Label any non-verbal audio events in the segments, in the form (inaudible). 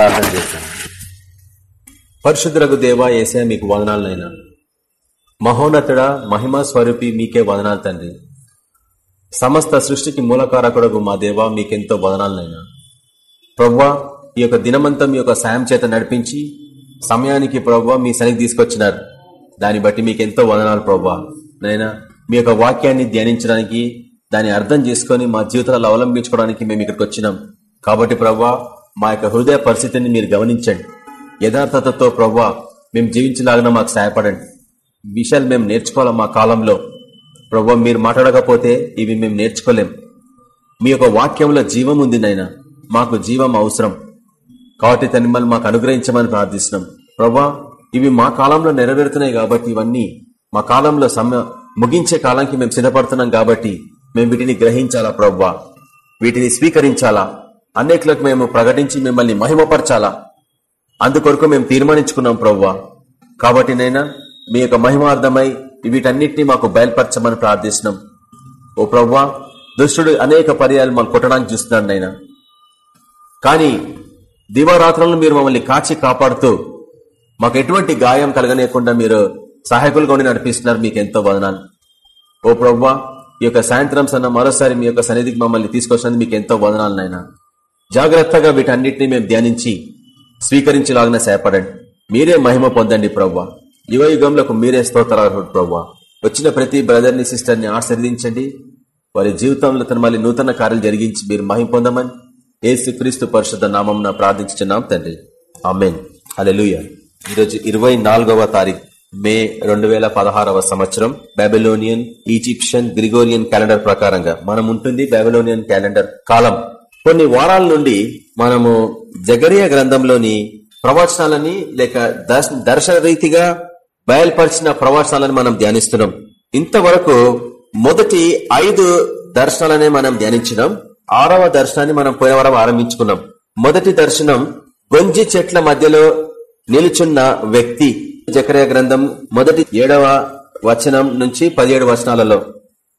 ప్రార్థన చేశాను. పరిశుద్ధులకు దేవా ఏసే మీకు వదనాలనైనా. మహోన్నతుడ మహిమా స్వరూపి మీకే వదనాలు తండ్రి. సమస్త సృష్టికి మూలకారకుడకు మా దేవా మీకెంతో వదనాలనైనా. ప్రవ్వా ఈ యొక్క దినమంతా మీ యొక్క సాయం చేత నడిపించి సమయానికి ప్రవ్వా మీ సనికి తీసుకొచ్చినారు. దాన్ని బట్టి మీకెంతో వదనాలు ప్రవ్వా. నైనా మీ యొక్క వాక్యాన్ని ధ్యానించడానికి దాన్ని అర్థం చేసుకొని మా జీవితాలు అవలంబించుకోవడానికి మేము ఇక్కడికి వచ్చినాం. కాబట్టి ప్రవ్వా మా యొక్క హృదయ పరిస్థితిని మీరు గమనించండి. యథార్థతతో ప్రవ్వా మేము జీవించలాగిన మాకు సహాయపడండి. విషయాలు మేము నేర్చుకోవాలి మా కాలంలో? ప్రవ్వ మీరు మాట్లాడకపోతే ఇవి మేము నేర్చుకోలేం. మీ యొక్క వాక్యంలో జీవం ఉంది నైనా మాకు జీవం అవసరం. కాబట్టి తనిమ్మల్ని మాకు అనుగ్రహించమని ప్రార్థిస్తున్నాం. ప్రవ్వా ఇవి మా కాలంలో నెరవేరుతున్నాయి కాబట్టి ఇవన్నీ మా కాలంలో సమ ముగించే కాలానికి మేము సిద్ధపడుతున్నాం కాబట్టి మేము వీటిని గ్రహించాలా ప్రవ్వా? వీటిని స్వీకరించాలా? అనేకులకు మేము ప్రకటించి మిమ్మల్ని మహిమపరచాలా? అందుకొరకు మేము తీర్మానించుకున్నాం ప్రవ్వా. కాబట్టి నైనా మీ యొక్క మహిమార్థమై వీటన్నిటిని మాకు బయలుపరచమని ప్రార్థిస్తున్నాం. ఓ ప్రవ్వా దుష్టుడు అనేక పర్యాలు మనం కొట్టడానికి చూస్తున్నాడు నైనా. కానీ దివారాత్రులను మీరు మమ్మల్ని కాచి కాపాడుతూ మాకు ఎటువంటి గాయం కలగనేయకుండా మీరు సహాయకులుగా ఉండి నడిపిస్తున్నారు మీకు ఎంతో వదనాలు. ఓ ప్రవ్వా ఈ యొక్క సాయంత్రం సన్న మరోసారి మీ యొక్క సన్నిధికి మమ్మల్ని తీసుకొచ్చినందుకు మీకు ఎంతో వదనాలు నాయన జాగ్రత్తగా వీటన్నిటిని మేము ధ్యానించి స్వీకరించలాగిన సేపడండి మీరే మహిమ పొందండి ప్రవ్వా. యువ యుగంలోకి మీరే స్తోత్రాలు ప్రవ్వా. వచ్చిన ప్రతి బ్రదర్ని సిస్టర్ని వారి జీవితంలో తన మళ్ళీ నూతన కార్యాలు జరిగించి మీరు మహిమ పొందమని ఏసు క్రీస్తు పరిషత్ నామం ప్రార్థించున్నాం తండ్రి. అమెన్ అలెలుయ ఈరోజు ఇరవై నాలుగవ తారీఖు మే రెండు వేల పదహారవ సంవత్సరం. బాబిలోనియన్ ఈజిప్షియన్ గ్రిగోరియన్ క్యాలెండర్ ప్రకారంగా మనం ఉంటుంది బాబిలోనియన్ క్యాలెండర్ కాలం. కొన్ని వారాల నుండి మనము జగరియా గ్రంథంలోని ప్రవచనాలని లేక దర్శన రీతిగా బయలుపరిచిన ప్రవచనాలను మనం ధ్యానిస్తున్నాం. ఇంతవరకు మొదటి ఐదు దర్శనాలనే మనం ధ్యానించినాం. ఆరవ దర్శనాన్ని మనం పోయిన వారం ఆరంభించుకున్నాం. మొదటి దర్శనం గొంజి చెట్ల మధ్యలో నిలుచున్న వ్యక్తి. జకరియా గ్రంథం మొదటి ఏడవ వచనం నుంచి పదిహేడు వచనాలలో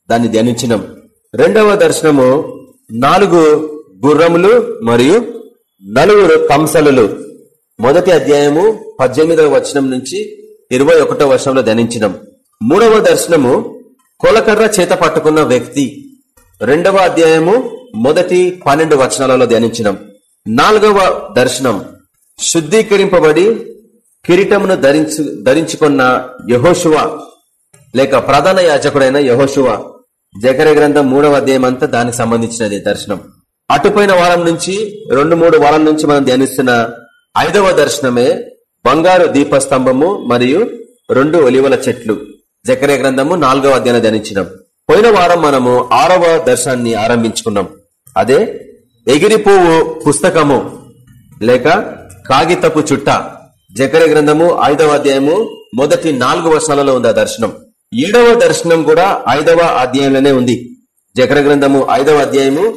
దాన్ని ధ్యానించినాం. రెండవ దర్శనము నాలుగు గుర్రములు మరియు నలుగురు కంసలు మొదటి అధ్యాయము పద్దెనిమిదవ వచనం నుంచి ఇరవై ఒకటో వర్షంలో ధ్యానించినాం. మూడవ దర్శనము కొలకర్ర చేత పట్టుకున్న వ్యక్తి. రెండవ అధ్యాయము మొదటి పన్నెండు వచనాలలో ధ్యానించినాం. నాలుగవ దర్శనం శుద్ధీకరింపబడి కిరీటమును ధరించు ధరించుకున్న యహోశువ లేక ప్రధాన యాచకుడైన యహోశువ జకర గ్రంథం మూడవ అధ్యాయం అంతా దానికి సంబంధించినది దర్శనం. అటుపోయిన వారం నుంచి రెండు మూడు వారం నుంచి మనం ధ్యానిస్తున్న ఐదవ దర్శనమే బంగారు దీపస్తంభము మరియు రెండు ఒలివల చెట్లు. జకరే గ్రంథము నాలుగవ అధ్యాయం ధ్యానించినాం. పోయిన వారం మనము ఆరవ దర్శనాన్ని ఆరంభించుకున్నాం. అదే ఎగిరిపోవు పుస్తకము లేక కాగితపు చుట్ట. జకర గ్రంథము ఐదవ అధ్యాయము మొదటి నాలుగు వర్షాలలో ఉంది ఆ దర్శనం. ఏడవ దర్శనం కూడా ఐదవ అధ్యాయంలోనే ఉంది. జకర గ్రంథము ఐదవ అధ్యాయము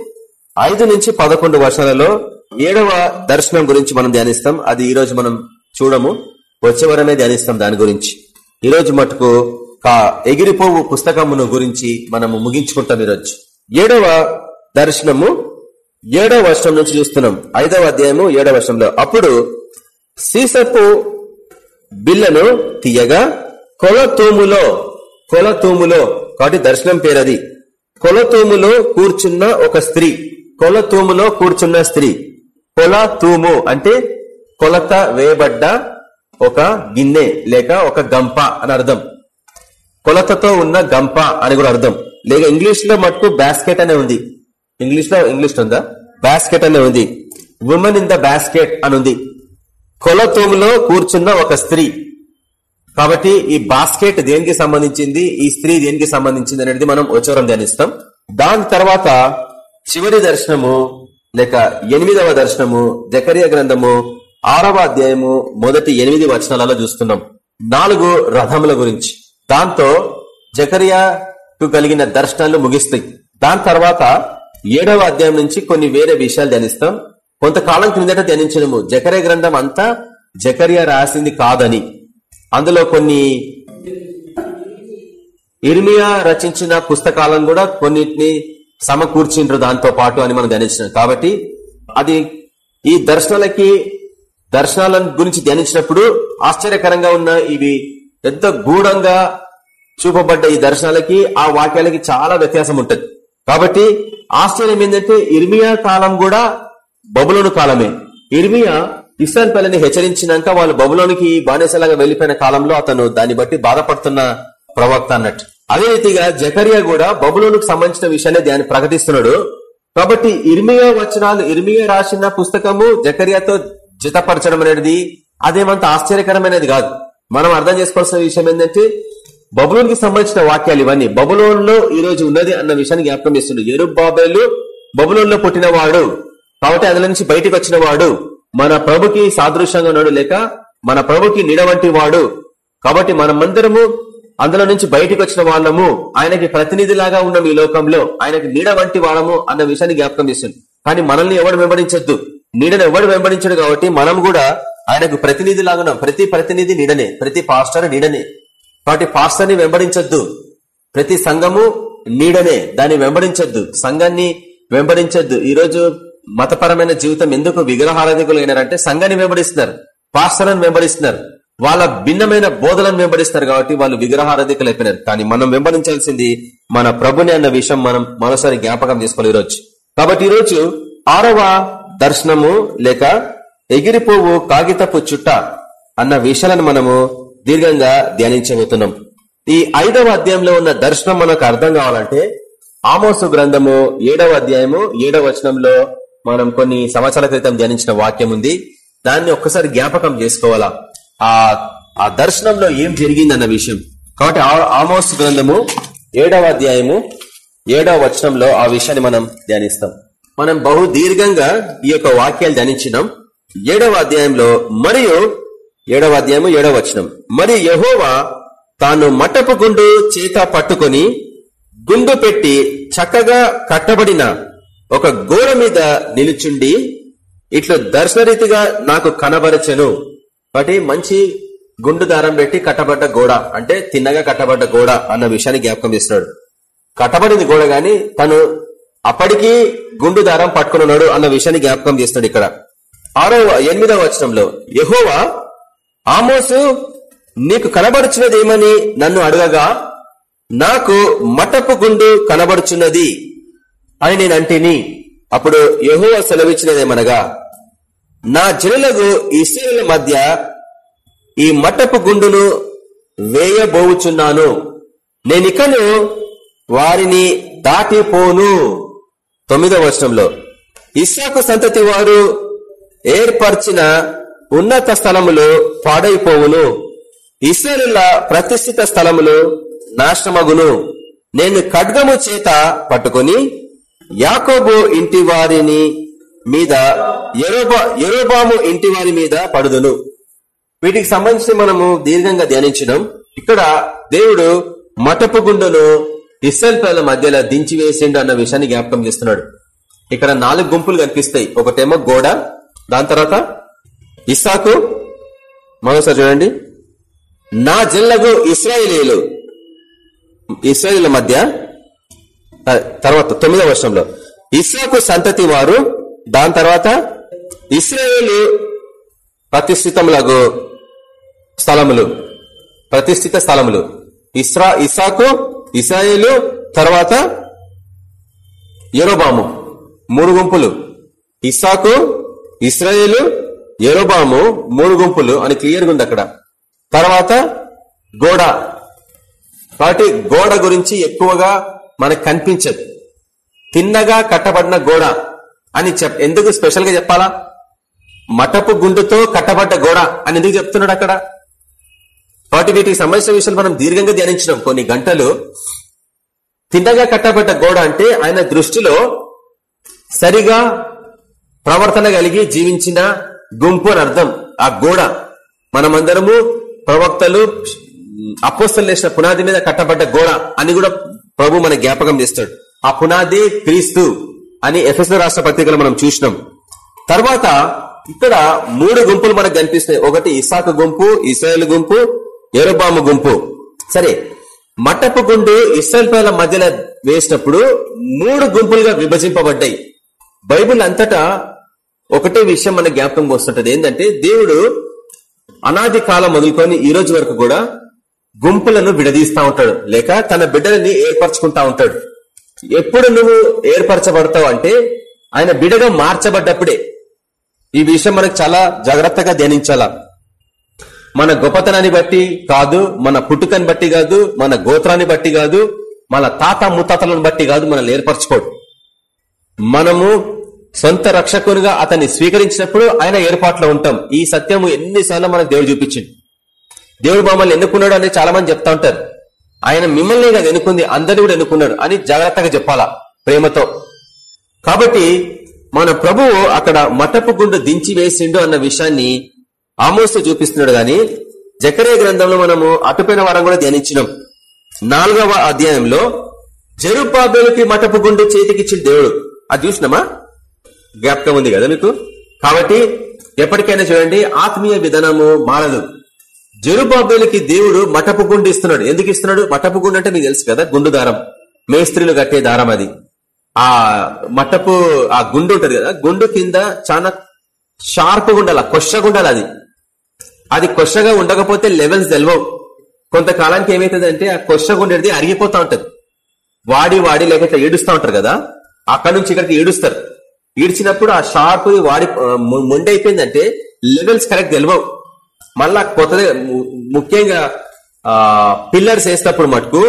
ఐదు నుంచి పదకొండు వర్షాలలో ఏడవ దర్శనం గురించి మనం ధ్యానిస్తాం. అది ఈ రోజు మనం చూడము. వచ్చే వరమే ధ్యానిస్తాం దాని గురించి. ఈ రోజు మటుకు ఎగిరిపోవు పుస్తకమును గురించి మనము ముగించుకుంటాం ఈరోజు. ఏడవ దర్శనము ఏడవ వర్షం నుంచి చూస్తున్నాం. ఐదవ అధ్యాయము ఏడవ వర్షంలో. అప్పుడు సీసపు బిల్లను తీయగా కొలతూములో కొలతూములో కాబట్టి దర్శనం పేరది. కొలతూములో కూర్చున్న ఒక స్త్రీ. కొలతూములో కూర్చున్న స్త్రీ. కొల తూము అంటే కొలత వేయబడ్డ ఒక గిన్నె లేక ఒక గంప అని అర్థం. కొలతతో ఉన్న గంప అని కూడా అర్థం. లేక ఇంగ్లీష్లో మటుకు బాస్కెట్ అనే ఉంది. ఇంగ్లీష్లో ఇంగ్లీష్ ఉందా? బాస్కెట్ అనే ఉంది. ఉమెన్ ఇన్ ద బాస్కెట్ అని ఉంది. కొలతూములో కూర్చున్న ఒక స్త్రీ. కాబట్టి ఈ బాస్కెట్ దేనికి సంబంధించింది? ఈ స్త్రీ దేనికి సంబంధించింది అనేది మనం వచ్చవరం ధ్యానిస్తాం. దాని తర్వాత చివరి దర్శనము లేక ఎనిమిదవ దర్శనము జకరియా గ్రంథము ఆరవ అధ్యాయము మొదటి ఎనిమిది వచనాలలో చూస్తున్నాం. నాలుగు రథముల గురించి. దాంతో జకరియాకు కలిగిన దర్శనాలు ముగిస్తాయి. దాని తర్వాత ఏడవ అధ్యాయం నుంచి కొన్ని వేరే విషయాలు ధ్యానిస్తాం. కొంతకాలం క్రిందట ధ్యానించడము. జకరే గ్రంథం అంతా జకరియా రాసింది కాదని. అందులో కొన్ని ఇర్మియా రచించిన పుస్తకాలను కూడా కొన్నిటిని సమకూర్చిండ్రు దాంతో పాటు అని మనం ధ్యానించినాం. కాబట్టి అది ఈ దర్శనాలకి దర్శనాల గురించి ధ్యానించినప్పుడు ఆశ్చర్యకరంగా ఉన్న ఇవి ఎంత గూఢంగా చూపబడ్డ ఈ దర్శనాలకి ఆ వాక్యాలకి చాలా వ్యత్యాసం ఉంటుంది. కాబట్టి ఆశ్చర్యం ఏంటంటే ఇర్మియా కాలం కూడా బబులోను కాలమే. ఇర్మియా ఇస్రాయల్ పల్లెని హెచ్చరించినాక వాళ్ళు బబులోనికి బానేసలాగా వెళ్ళిపోయిన కాలంలో అతను దాన్ని బట్టి బాధపడుతున్న ప్రవక్త అన్నట్టు. అదే రీతిగా జకరియా కూడా బబులోనుకు సంబంధించిన విషయాన్ని దాన్ని ప్రకటిస్తున్నాడు. కాబట్టి ఇర్మియా వచనాలు ఇర్మియా రాసిన పుస్తకము జకరియాతో జతపరచడం అనేది అదేమంత ఆశ్చర్యకరమైనది కాదు. మనం అర్థం చేసుకోవాల్సిన విషయం ఏంటంటే బబులోన్కి సంబంధించిన వాక్యాలు ఇవన్నీ. బబులోన్లో ఈ రోజు ఉన్నది అన్న విషయాన్ని జ్ఞాపకం చేస్తుండే ఎరు బాబేలు బబులోన్లో పుట్టినవాడు. కాబట్టి అందులో నుంచి బయటకు వచ్చిన వాడు మన ప్రభుకి సాదృశ్యంగా ఉన్నాడు లేక మన ప్రభుకి నీడ వంటి వాడు కాబట్టి మనమందరము అందులో నుంచి బయటకు వచ్చిన వాళ్ళము ఆయనకి ప్రతినిధిలాగా ఉన్నాం ఈ లోకంలో ఆయనకి నీడ వంటి వాళ్ళము అన్న విషయాన్ని జ్ఞాపకం చేస్తుంది. కానీ మనల్ని ఎవడు వెంబడించద్దు. నీడను ఎవడు వెంబడించడు కాబట్టి మనం కూడా ఆయనకు ప్రతినిధి లాగున్నాం ప్రతి ప్రతినిధి నీడనే ప్రతి పాస్టర్ నీడనే. కాబట్టి పాస్టర్ని వెంబడించద్దు. ప్రతి సంఘము నీడనే దాన్ని వెంబడించద్దు. సంఘాన్ని వెంబడించద్దు. ఈరోజు మతపరమైన జీవితం ఎందుకు విగ్రహారాధికులు అయినారంటే సంఘాన్ని వెంబడిస్తున్నారు పాస్టర్లను వెంబడిస్తున్నారు. వాళ్ళ భిన్నమైన బోధలను వెంబడిస్తారు కాబట్టి వాళ్ళు విగ్రహారాధికులు అయిపోయినారు. కానీ మనం వెంబడించాల్సింది మన ప్రభుని అన్న విషయం మనం మరోసారి జ్ఞాపకం చేసుకోవాలి ఈరోజు. కాబట్టి ఈరోజు ఆరవ దర్శనము లేక ఎగిరిపోవు కాగితపు చుట్ట అన్న విషయాలను మనము దీర్ఘంగా ధ్యానించబోతున్నాం. ఈ ఐదవ అధ్యాయంలో ఉన్న దర్శనం మనకు అర్థం కావాలంటే ఆమోసు గ్రంథము ఏడవ అధ్యాయము ఏడవ వచనంలో మనం కొన్ని సంవత్సరాల క్రితం ధ్యానించిన వాక్యం ఉంది. దాన్ని ఒక్కసారి జ్ఞాపకం చేసుకోవాలా? ఆ దర్శనంలో ఏం జరిగిందన్న విషయం. కాబట్టి ఆమోస్ గ్రంథము ఏడవ అధ్యాయము ఏడవ వచనంలో ఆ విషయాన్ని మనం ధ్యానిస్తాం. మనం బహు దీర్ఘంగా ఈ యొక్క వాక్యాలు ధ్యానించినాం. ఏడవ అధ్యాయంలో మరియు ఏడవ అధ్యాయము ఏడవ వచనం. మరి యహోవా తాను మట్టపు గుండు చేత పట్టుకొని గుండు పెట్టి చక్కగా కట్టబడిన ఒక గోడ మీద నిలుచుండి ఇట్లు దర్శనరీతిగా నాకు కనబరచను. వాటి మంచి గుండు దారం పెట్టి కట్టబడ్డ గోడ అంటే తిన్నగా కట్టబడ్డ గోడ అన్న విషయాన్ని జ్ఞాపకం చేస్తున్నాడు. కట్టబడింది గోడ గాని తను అప్పటికీ గుండు దారం పట్టుకున్నాడు అన్న విషయాన్ని జ్ఞాపకం చేస్తున్నాడు ఇక్కడ. ఆరో ఎనిమిదవ వచనంలో యహోవా ఆమోసు నీకు కనబడుచున్నది ఏమని నన్ను అడగగా నాకు మటపు గుండు కనబడుచున్నది అని నేను అంటిని. అప్పుడు యహోవ సెలవిచ్చినదేమనగా నా జనులకు ఇస్రాయల మధ్య ఈ మట్టపు గుండును వేయబోవుచున్నాను. నేనికను వారిని దాటిపోను. తొమ్మిదవ వర్షంలో ఇస్సాకు సంతతి వారు ఏర్పరిచిన ఉన్నత స్థలములు పాడైపోవును. ఇస్రాయల ప్రతిష్ఠిత స్థలములు నాశనమగును. నేను ఖడ్గము చేత పట్టుకుని యాకోబు ఇంటి వారిని మీద ఎరోబాము ఇంటి వారి మీద పడుదును. వీటికి సంబంధించి మనము దీర్ఘంగా ధ్యానించడం. ఇక్కడ దేవుడు మటపు గుండెను ఇస్రాయల్ పిల్లల మధ్యలో దించి వేసిండు అన్న విషయాన్ని జ్ఞాపకం చేస్తున్నాడు. ఇక్కడ నాలుగు గుంపులు కనిపిస్తాయి. ఒకటేమో గోడ దాని తర్వాత ఇస్సాకు మరోసారి చూడండి. నా జిల్లకు ఇస్రాయేలీలు. ఇస్రాయేలీల మధ్య తర్వాత తొమ్మిదవ వర్షంలో. ఇస్రాకు సంతతి వారు దాని తర్వాత ఇస్రాయేలు ప్రతిష్ఠితములకు స్థలములు ప్రతిష్ఠిత స్థలములు. ఇస్రా ఇసాకు ఇస్రాయేలు తర్వాత ఎరోబాము మూడు గుంపులు. ఇసాకు ఇస్రాయేలు ఎరోబాము మూడు గుంపులు అని క్లియర్గా ఉంది అక్కడ. తర్వాత గోడ. కాబట్టి గోడ గురించి ఎక్కువగా మనకు కనిపించదు. తిన్నగా కట్టబడిన గోడ. అని చెప్ ఎందుకు స్పెషల్గా చెప్పాలా? మటపు గుండుతో కట్టబడ్డ గోడ అని ఎందుకు చెప్తున్నాడు అక్కడ? కాబట్టి వీటికి సంబంధించిన విషయాలు మనం దీర్ఘంగా ధ్యానించినాం. కొన్ని గంటలు తిన్నగా కట్టబడ్డ గోడ అంటే ఆయన దృష్టిలో సరిగా ప్రవర్తన కలిగి జీవించిన గుంపు అని అర్థం. ఆ గోడ మనమందరము ప్రవక్తలు అపోస్తలు వేసిన పునాది మీద కట్టబడ్డ గోడ అని కూడా ప్రభు మన జ్ఞాపకం చేస్తాడు. ఆ పునాది క్రీస్తు. అని ఎఫ్ఎస్ రాష్ట్ర పత్రికలు మనం చూసినాం. తర్వాత ఇక్కడ మూడు గుంపులు మనకు కనిపిస్తాయి. ఒకటి ఇసాకు గుంపు ఇస్రాయల్ గుంపు ఎరుబాము గుంపు. సరే మట్టపు గుండు ఇస్రాయల్ పేర్ల మధ్యలో వేసినప్పుడు మూడు గుంపులుగా విభజింపబడ్డాయి. బైబుల్ అంతటా ఒకటే విషయం మన జ్ఞాపకం వస్తుంటది. ఏంటంటే దేవుడు అనాది కాలం మొదలుకొని ఈ రోజు వరకు కూడా గుంపులను విడదీస్తా ఉంటాడు. లేక తన బిడ్డలని ఏర్పరచుకుంటా ఉంటాడు. ఎప్పుడు నువ్వు ఏర్పరచబడతావు అంటే ఆయన బిడగా మార్చబడ్డప్పుడే. ఈ విషయం మనకు చాలా జాగ్రత్తగా ధ్యానించాల? మన గొప్పతనాన్ని బట్టి కాదు మన పుట్టుకని బట్టి కాదు మన గోత్రాన్ని బట్టి కాదు మన తాత ముత్తాతలను బట్టి కాదు మనల్ని ఏర్పరచుకోడు. మనము సొంత రక్షకునిగా అతన్ని స్వీకరించినప్పుడు ఆయన ఏర్పాట్లో ఉంటాం. ఈ సత్యము ఎన్నిసార్లు మనకు దేవుడు చూపించింది దేవుడు మమ్మల్ని ఎన్నుకున్నాడు అనేది చాలా మంది చెప్తా ఉంటారు. ఆయన మిమ్మల్ని కాదు ఎన్నుకుంది? అందరినీ కూడా ఎన్నుకున్నాడు అని జాగ్రత్తగా చెప్పాలా ప్రేమతో? కాబట్టి మన ప్రభువు అక్కడ మటపు గుండు దించి వేసిండు అన్న విషయాన్ని ఆమోస్తూ చూపిస్తున్నాడు గాని జకరే గ్రంథంలో మనము అటుపోయిన వారం కూడా ధ్యానించినాం. నాలుగవ అధ్యాయంలో జరుపాబేలుకి మటపు గుండు చేతికిచ్చిన దేవుడు. అది చూసినామా? జ్ఞాపకం ఉంది కదా మీకు? కాబట్టి ఎప్పటికైనా చూడండి ఆత్మీయ విధానము మారదు. జరుబాబేలకి దేవుడు మటపు గుండు ఇస్తున్నాడు. ఎందుకు ఇస్తున్నాడు? మటపు గుండు అంటే మీకు తెలుసు కదా గుండు దారం. మేస్త్రీలు కట్టే దారం అది. ఆ మటపు ఆ గుండు ఉంటది కదా గుండు కింద చాలా షార్ప్ ఉండాలి కొషగా ఉండాలి అది. అది కొషగా ఉండకపోతే లెవెల్స్ తెలవవు. కొంతకాలానికి ఏమైతుంది అంటే ఆ కొషగా ఉండేది అరిగిపోతా ఉంటది. వాడి వాడి లేకపోతే ఏడుస్తూ ఉంటారు కదా అక్కడి నుంచి ఇక్కడికి ఏడుస్తారు. ఈడ్చినప్పుడు ఆ షార్ప్ వాడి మొండైపోయిందంటే లెవెల్స్ కరెక్ట్ తెలవవు. మళ్ళా కొత్తది ముఖ్యంగా ఆ పిల్లర్స్ వేసినప్పుడు మటుకు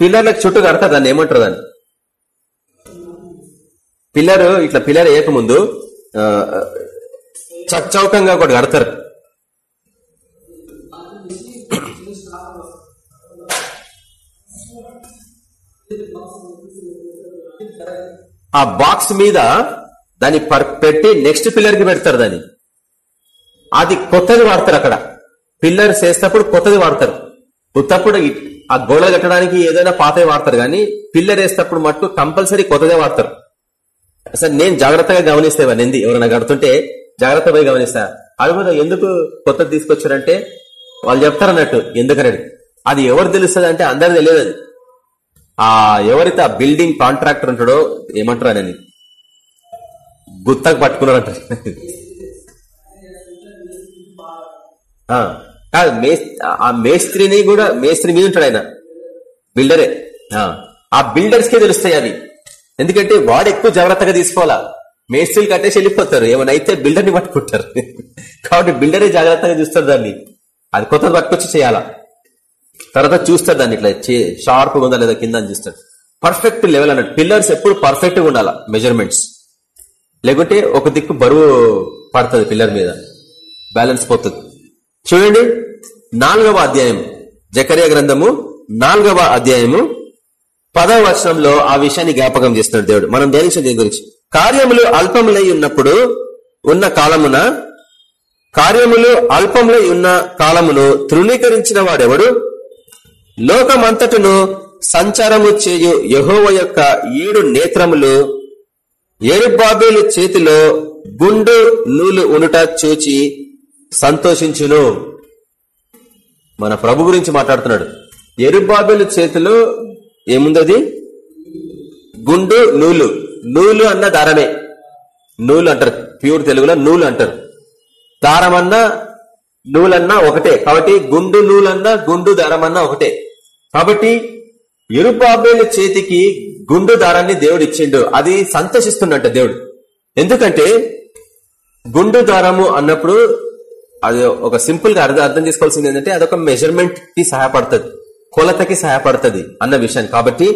పిల్లర్లకు చుట్టూ కడతా దాన్ని ఏమంటారు దాన్ని? పిల్లర్ ఇట్లా పిల్లర్ వేయకముందు చౌకంగా ఒకటి కడతారు. ఆ బాక్స్ మీద దాన్ని పెట్టి నెక్స్ట్ పిల్లర్కి పెడతారు దాన్ని. అది కొత్తది వాడతారు అక్కడ. పిల్లర్స్ వేసినప్పుడు కొత్తది వాడతారు. ఉత్తప్పుడు ఆ గోడ కట్టడానికి ఏదైనా పాతవి వాడతారు కానీ పిల్లర్ వేసినప్పుడు మటుకు కంపల్సరీ కొత్తదే వాడతారు. అసలు నేను జాగ్రత్తగా గమనిస్తే ఇవన్నీ. ఎవరైనా కడుతుంటే జాగ్రత్త పోయి గమనిస్తా. అడుగుదా ఎందుకు కొత్తది తీసుకొచ్చారంటే వాళ్ళు చెప్తారన్నట్టు ఎందుకనని. అది ఎవరు తెలుస్తుంది అంటే అందరు తెలియదు అది. ఆ ఎవరైతే ఆ బిల్డింగ్ కాంట్రాక్టర్ ఉంటాడో ఏమంటారు అని గుత్తకు పట్టుకున్నారంటారు. కాదు ఆ మేస్త్రిని కూడా మేస్త్రి మీద ఉంటాడు ఆయన. బిల్డరే. ఆ బిల్డర్స్ కే తెలుస్తాయి అవి. ఎందుకంటే వాడు ఎక్కువ జాగ్రత్తగా తీసుకోవాలా. మేస్త్రీలు కట్టేసి వెళ్ళిపోతారు. ఏమైనా అయితే బిల్డర్ని పట్టుకుంటారు. (laughs) కాబట్టి బిల్డరే జాగ్రత్తగా చూస్తారు దాన్ని. అది కొత్తది పట్టుకొచ్చి చేయాలా. తర్వాత చూస్తారు దాన్ని ఇట్లా షార్ప్ ఉందా లేదా కింద అని చూస్తాడు. పర్ఫెక్ట్ లెవెల్ అన్నట్టు పిల్లర్స్ ఎప్పుడు పర్ఫెక్ట్గా ఉండాలా. మెజర్మెంట్స్. లేకుంటే ఒక దిక్కు బరువు పడుతుంది పిల్లర్ మీద. బ్యాలెన్స్ పోతుంది. చూడండి నాలుగవ అధ్యాయం జకర్య గ్రంథము నాలుగవ అధ్యాయము పదవ వర్షంలో ఆ విషయాన్ని జ్ఞాపకం చేస్తున్నాడు దేవుడు. మనం ధ్యానించిన దీని గురించి. కార్యములు అల్పములై ఉన్నప్పుడు ఉన్న కాలమున కార్యములు అల్పములై ఉన్న కాలమును తృణీకరించిన వాడెవడు? లోకమంతటను సంచారము చేయు యహోవ యొక్క ఏడు నేత్రములు ఏరుబాబేలు చేతిలో గుండు నూలు ఉనుట చూచి సంతోషించును. మన ప్రభు గురించి మాట్లాడుతున్నాడు. ఎరుబాబేలు చేతిలో ఏముందది? గుండు నూలు. నూలు అన్న దారమే. నూలు అంటారు. ప్యూర్ తెలుగులో నూలు అంటారు. దారమన్నా నూలన్నా ఒకటే. కాబట్టి గుండు నూలన్నా గుండు దారమన్నా ఒకటే. కాబట్టి ఎరుబాబేలు చేతికి గుండు దారాన్ని దేవుడు ఇచ్చిండు. అది సంతోషిస్తున్నట్ట దేవుడు. ఎందుకంటే గుండు దారము అన్నప్పుడు అది ఒక సింపుల్గా అర్థం అర్థం చేసుకోవాల్సింది ఏంటంటే అదొక మెజర్మెంట్కి సహాయపడుతుంది. కొలతకి సహాయపడుతుంది అన్న విషయం. కాబట్టి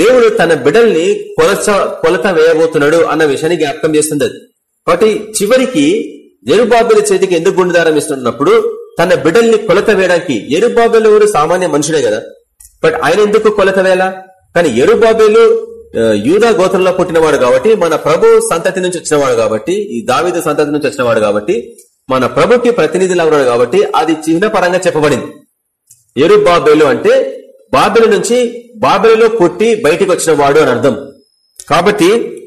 దేవుడు తన బిడల్ని కొలచ కొలత వేయబోతున్నాడు అన్న విషయాన్ని జ్ఞాపకం చేస్తుంది. కాబట్టి చివరికి ఎరుబాబుల చేతికి ఎందుకు గుండెదారం ఇస్తున్నప్పుడు తన బిడల్ని కొలత వేయడానికి ఎరుబాబులు ఎవరు సామాన్య మనుషుడే కదా. బట్ ఆయన ఎందుకు కొలత వేయాలా? కానీ ఎరుబాబేలు యూదా గోత్రంలో పుట్టినవాడు కాబట్టి మన ప్రభు సంతతి నుంచి వచ్చినవాడు కాబట్టి ఈ దావిద సంతతి నుంచి వచ్చినవాడు కాబట్టి మన ప్రభుకి ప్రతినిధులు ఉన్నాడు కాబట్టి అది చిహ్న పరంగా చెప్పబడింది. ఎరు బాబేలు అంటే బాబెలు నుంచి బాబెలులో పుట్టి బయటికి వచ్చిన వాడు అని అర్థం. కాబట్టి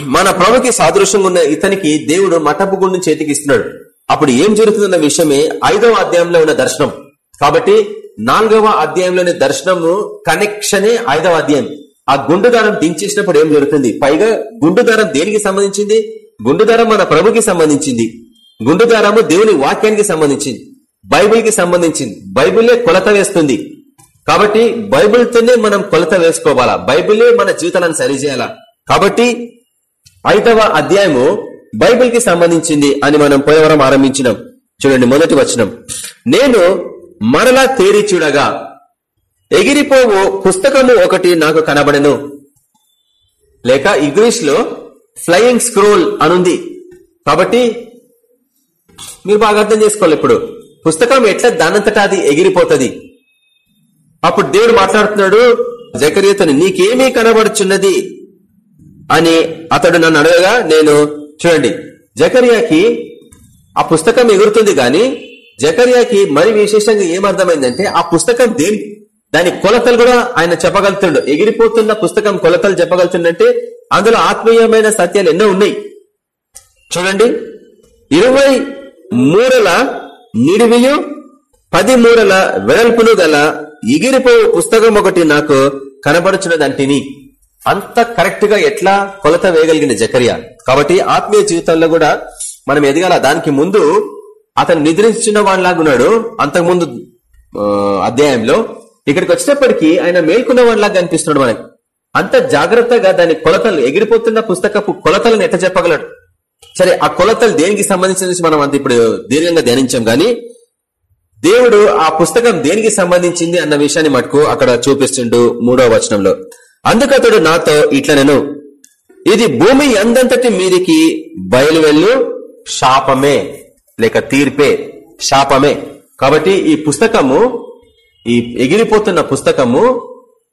మన ప్రభుకి సాదృశ్యంగా ఉన్న ఇతనికి దేవుడు మటపు గుండు చేతికి ఇస్తున్నాడు. అప్పుడు ఏం జరుగుతుందన్న విషయమే ఐదవ అధ్యాయంలో ఉన్న దర్శనం. కాబట్టి నాలుగవ అధ్యాయంలోని దర్శనము కనెక్షనే ఐదవ అధ్యాయం. ఆ గుండు దారం దించేసినప్పుడు ఏం జరుగుతుంది? పైగా గుండుదారం దేనికి సంబంధించింది? గుండుదారం మన ప్రభుకి సంబంధించింది. గుండుద్వారము దేవుని వాక్యానికి సంబంధించింది. బైబిల్కి సంబంధించింది. బైబిలే కొలత వేస్తుంది. కాబట్టి బైబిల్తోనే మనం కొలత వేసుకోవాలా? బైబిలే మన జీవితాలను సరిచేయాలా? కాబట్టి ఐదవ అధ్యాయము బైబిల్కి సంబంధించింది అని మనం పోయవరం ఆరంభించినాం. చూడండి మొదటి వచనం. నేను మరలా తేరి చూడగా ఎగిరిపోవు పుస్తకము ఒకటి నాకు కనబడను. లేక ఇంగ్లీష్లో ఫ్లయింగ్ స్క్రోల్ అనుంది. కాబట్టి మీరు బాగా అర్థం చేసుకోవాలి ఇప్పుడు. పుస్తకం ఎట్లా దానంతటా అది ఎగిరిపోతుంది? అప్పుడు దేవుడు మాట్లాడుతున్నాడు జకర్యతను నీకేమీ కనబడుచున్నది? అని అతడు నన్ను అడగగా నేను చూడండి జకరియాకి ఆ పుస్తకం ఎగురుతుంది గాని జకరియాకి మరి విశేషంగా ఏమర్థమైందంటే ఆ పుస్తకం దేని దాని కొలతలు కూడా ఆయన చెప్పగలుగుతుండడు ఎగిరిపోతున్న పుస్తకం కొలతలు చెప్పగలుగుతుండంటే అందులో ఆత్మీయమైన సత్యాలు ఎన్నో ఉన్నాయి. చూడండి ఇరవై మూరల నిడివియు పది మూరల వెడల్పును గల ఎగిరిపోవు పుస్తకం ఒకటి నాకు కనబడుచున్నదంటిని. అంత కరెక్ట్గా ఎట్లా కొలత వేయగలిగింది జకరియా? కాబట్టి ఆత్మీయ జీవితంలో కూడా మనం ఎదగాల దానికి ముందు అతను నిద్రించిన ఉన్నాడు అంతకుముందు అధ్యాయంలో. ఇక్కడికి వచ్చినప్పటికీ ఆయన మేల్కొన్న వాడిలాగా కనిపిస్తున్నాడు మనకి. అంత జాగ్రత్తగా దాని కొలతలు ఎగిరిపోతున్న పుస్తకపు కొలతలను ఎట్ట చెప్పగలడు? సరే ఆ కొలతలు దేనికి సంబంధించిన మనం అంత ఇప్పుడు దీర్ఘంగా ధ్యానించాం గాని దేవుడు ఆ పుస్తకం దేనికి సంబంధించింది అన్న విషయాన్ని మటుకు అక్కడ చూపిస్తుండు మూడవ వచనంలో. అందుకతడు నాతో ఇట్ల నేను ఇది భూమి అందంతటి మీదికి బయలువెళ్ళు శాపమే లేక తీర్పే శాపమే. కాబట్టి ఈ పుస్తకము ఈ ఎగిరిపోతున్న పుస్తకము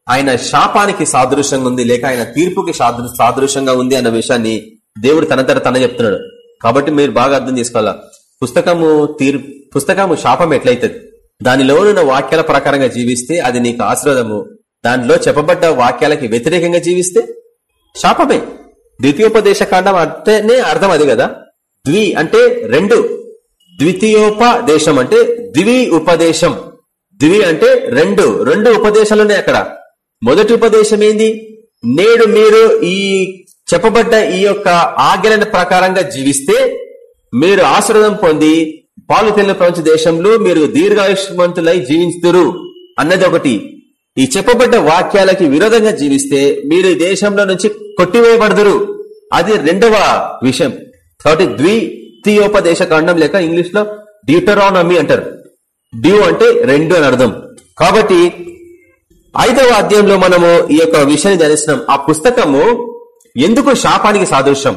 ఆయన శాపానికి సాదృశ్యంగా ఉంది లేక ఆయన తీర్పుకి సాదృశ్యంగా ఉంది అన్న విషయాన్ని దేవుడు తనంతట తన చెప్తున్నాడు. కాబట్టి మీరు బాగా అర్థం చేసుకోవాలా? పుస్తకము తీర్ పుస్తకము శాపం ఎట్లయితుంది? దానిలో ఉన్న వాక్యాల ప్రకారంగా జీవిస్తే అది నీకు ఆశీర్వాదము. దానిలో చెప్పబడ్డ వాక్యాలకి వ్యతిరేకంగా జీవిస్తే శాపమే. ద్వితీయోపదేశ కాండం అంటేనే అర్థం అది కదా? ద్వి అంటే రెండు. ద్వితీయోపదేశం అంటే ద్వి ఉపదేశం ద్వి అంటే రెండు. రెండు ఉపదేశాలు ఉన్నాయి అక్కడ. మొదటి ఉపదేశం ఏంది? నేడు మీరు ఈ చెప్పబడ్డ ఈ యొక్క ఆజ్ఞల ప్రకారంగా జీవిస్తే మీరు ఆశీర్వాదం పొంది పాలు తెల్ల ప్రపంచ దేశంలో మీరు దీర్ఘాయుష్మంతులై జీవిస్తురు అన్నది ఒకటి. ఈ చెప్పబడ్డ వాక్యాలకి విరోధంగా జీవిస్తే మీరు ఈ దేశంలో నుంచి కొట్టివేయబడదురు. అది రెండవ విషయం. కాబట్టి ద్వితీయోపదేశ కాండం లేక ఇంగ్లీష్లో డ్యూటరానమీ అంటారు. డ్యూ అంటే రెండు అని అర్థం. కాబట్టి ఐదవ అధ్యాయంలో మనము ఈ యొక్క విషయాన్ని ధ్యానిస్తున్నాం. ఆ పుస్తకము ఎందుకు శాపానికి సాదృశ్యం?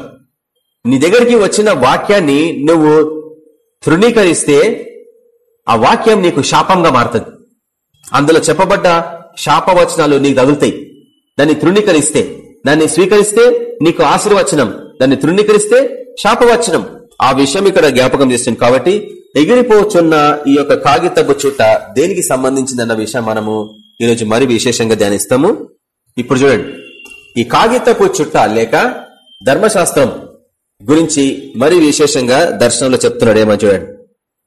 నీ దగ్గరికి వచ్చిన వాక్యాన్ని నువ్వు తృణీకరిస్తే ఆ వాక్యం నీకు శాపంగా మారుతుంది. అందులో చెప్పబడ్డ శాపవచనాలు నీకు తగులుతాయి. దాన్ని తృణీకరిస్తే దాన్ని స్వీకరిస్తే నీకు ఆశీర్వచనం దాన్ని తృణీకరిస్తే శాపవచనం. ఆ విషయం ఇక్కడ జ్ఞాపకం చేస్తుంది కాబట్టి ఎగిరిపోచున్న ఈ యొక్క కాగితపు చుట్ట దేనికి సంబంధించిందన్న విషయం మనము ఈరోజు మరి విశేషంగా ధ్యానిస్తాము. ఇప్పుడు చూడండి. ఈ కాగితపు చుట్ట లేక ధర్మశాస్త్రం గురించి మరి విశేషంగా దర్శనంలో చెప్తున్నాడు ఏమని చూడండి.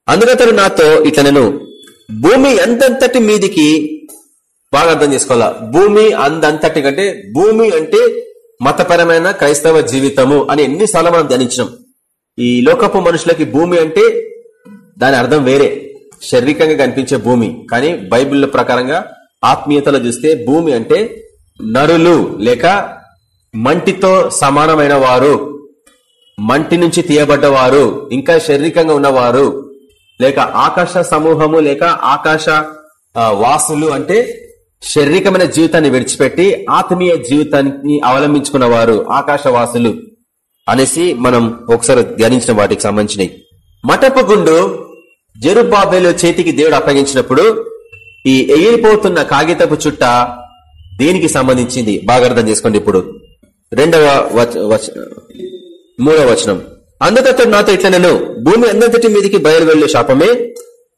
అందుకతడు నాతో ఇట్లా నేను భూమి అంతంతటి మీదికి బాగా అర్థం చేసుకోవాలా? భూమి అందంతటి కంటే భూమి అంటే మతపరమైన క్రైస్తవ జీవితము అని ఎన్నిసార్లు మనం ధ్యానించినాం. ఈ లోకపు మనుషులకి భూమి అంటే దాని అర్థం వేరే. శారీరకంగా కనిపించే భూమి. కానీ బైబిల్ ప్రకారంగా ఆత్మీయతలో చూస్తే భూమి అంటే నరులు లేక మంటితో సమానమైన వారు మంటి నుంచి తీయబడ్డవారు ఇంకా శారీరకంగా ఉన్నవారు లేక ఆకాశ సమూహము లేక ఆకాశ వాసులు అంటే శారీరకమైన జీవితాన్ని విడిచిపెట్టి ఆత్మీయ జీవితాన్ని అవలంబించుకున్న వారు ఆకాశవాసులు అనేసి మనం ఒకసారి ధ్యానించిన వాటికి సంబంధించినవి. మటపు గుండు జరుబాబేలు చేతికి దేవుడు అప్పగించినప్పుడు ఈ ఎగిరిపోతున్న కాగితపు చుట్ట దేనికి సంబంధించింది బాగా అర్థం చేసుకోండి ఇప్పుడు. రెండవ వచ- వచ- మూడవ వచనం. అందుకతడు నాతో ఇట్లా నేను భూమి అందరి మీదకి బయలు శాపమే?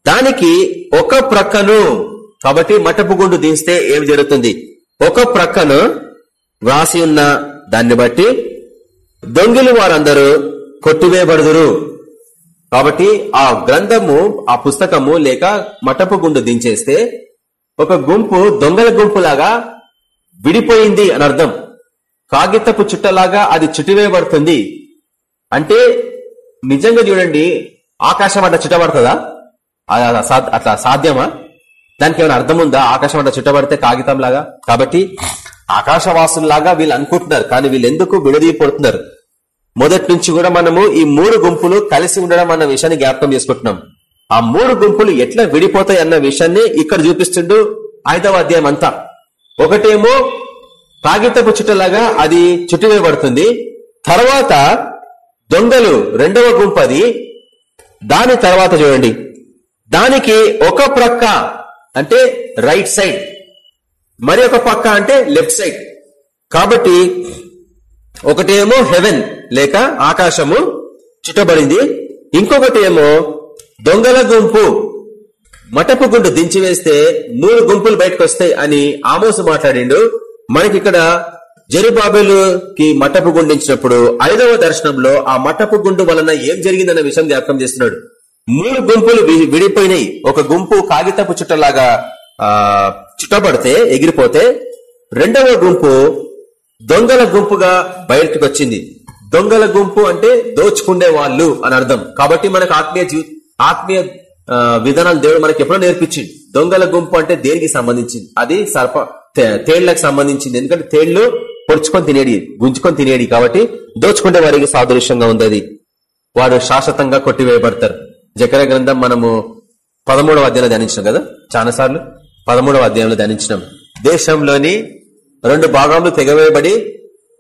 దానికి ఒక ప్రక్కను కాబట్టి మటపు గుండు తీస్తే ఏం జరుగుతుంది? ఒక ప్రక్కను వ్రాసి ఉన్న దాన్ని బట్టి దొంగిలు వారందరూ కొట్టివేయబడుదురు. కాబట్టి ఆ గ్రంథము ఆ పుస్తకము లేక మటపు గుండు దించేస్తే ఒక గుంపు దొంగల గుంపులాగా విడిపోయింది అని అర్థం. కాగితపు చుట్టలాగా అది చుట్టివేయబడుతుంది అంటే నిజంగా చూడండి ఆకాశం అంట చుట్టబడుతుందా? అది అట్లా సాధ్యమా? దానికి ఏమైనా అర్థం ఉందా? ఆకాశం అంట చుట్టబడితే కాగితం లాగా కాబట్టి ఆకాశవాసుల్లాగా వీళ్ళు అనుకుంటున్నారు కానీ వీళ్ళు ఎందుకు విడదీయపడుతున్నారు మొదటి నుంచి కూడా మనము ఈ మూడు గుంపులు కలిసి ఉండడం అన్న విషయాన్ని జ్ఞాపకం చేసుకుంటున్నాం. ఆ మూడు గుంపులు ఎట్లా విడిపోతాయి అన్న విషయాన్ని ఇక్కడ చూపిస్తుండు ఐదవ అధ్యాయం అంతా. ఒకటేమో కాగితపు చుట్టలాగా అది చుట్టివేయబడుతుంది. తర్వాత దొంగలు రెండవ గుంపు అది. దాని తర్వాత చూడండి. దానికి ఒక ప్రక్క అంటే రైట్ సైడ్ మరి ఒక పక్క అంటే లెఫ్ట్ సైడ్. కాబట్టి ఒకటేమో హెవెన్ లేక ఆకాశము చుట్టబడింది. ఇంకొకటి ఏమో దొంగల గుంపు మటపు గుండు దించివేస్తే మూడు గుంపులు బయటకు వస్తాయి అని ఆమోసు మాట్లాడిండు. మనకి ఇక్కడ జెరుబాబేలుకి మటపు గుండించినప్పుడు ఐదవ దర్శనంలో ఆ మటపు గుండు వలన ఏం జరిగిందన్న విషయం జ్ఞాపకం చేస్తున్నాడు. మూడు గుంపులు విడిపోయినాయి. ఒక గుంపు కాగితపు చుట్టలాగా ఆ చుట్టబడితే ఎగిరిపోతే రెండవ గుంపు దొంగల గుంపుగా బయటకు వచ్చింది దొంగల గుంపు అంటే దోచుకునే వాళ్ళు అని అర్థం. కాబట్టి మనకు ఆత్మీయ ఆత్మీయ విధానాలు దేవుడు మనకి ఎప్పుడో నేర్పించింది దొంగల గుంపు అంటే దేనికి సంబంధించింది? అది సర్ప తే- తేళ్ళకు సంబంధించింది. ఎందుకంటే తేళ్ళు పొడుచుకొని తినేది గుంజుకొని తినేది కాబట్టి దోచుకుంటే వారికి సాదృశ్యంగా ఉంది అది వారు శాశ్వతంగా కొట్టివేయబడతారు. జకర గ్రంథం మనము పదమూడవ అధ్యాయంలో ధ్యానించినాం కదా? చాలా సార్లు. పదమూడవ అధ్యాయంలో ధ్యానించినాం. దేశంలోని రెండు భాగంలో తెగవేయబడి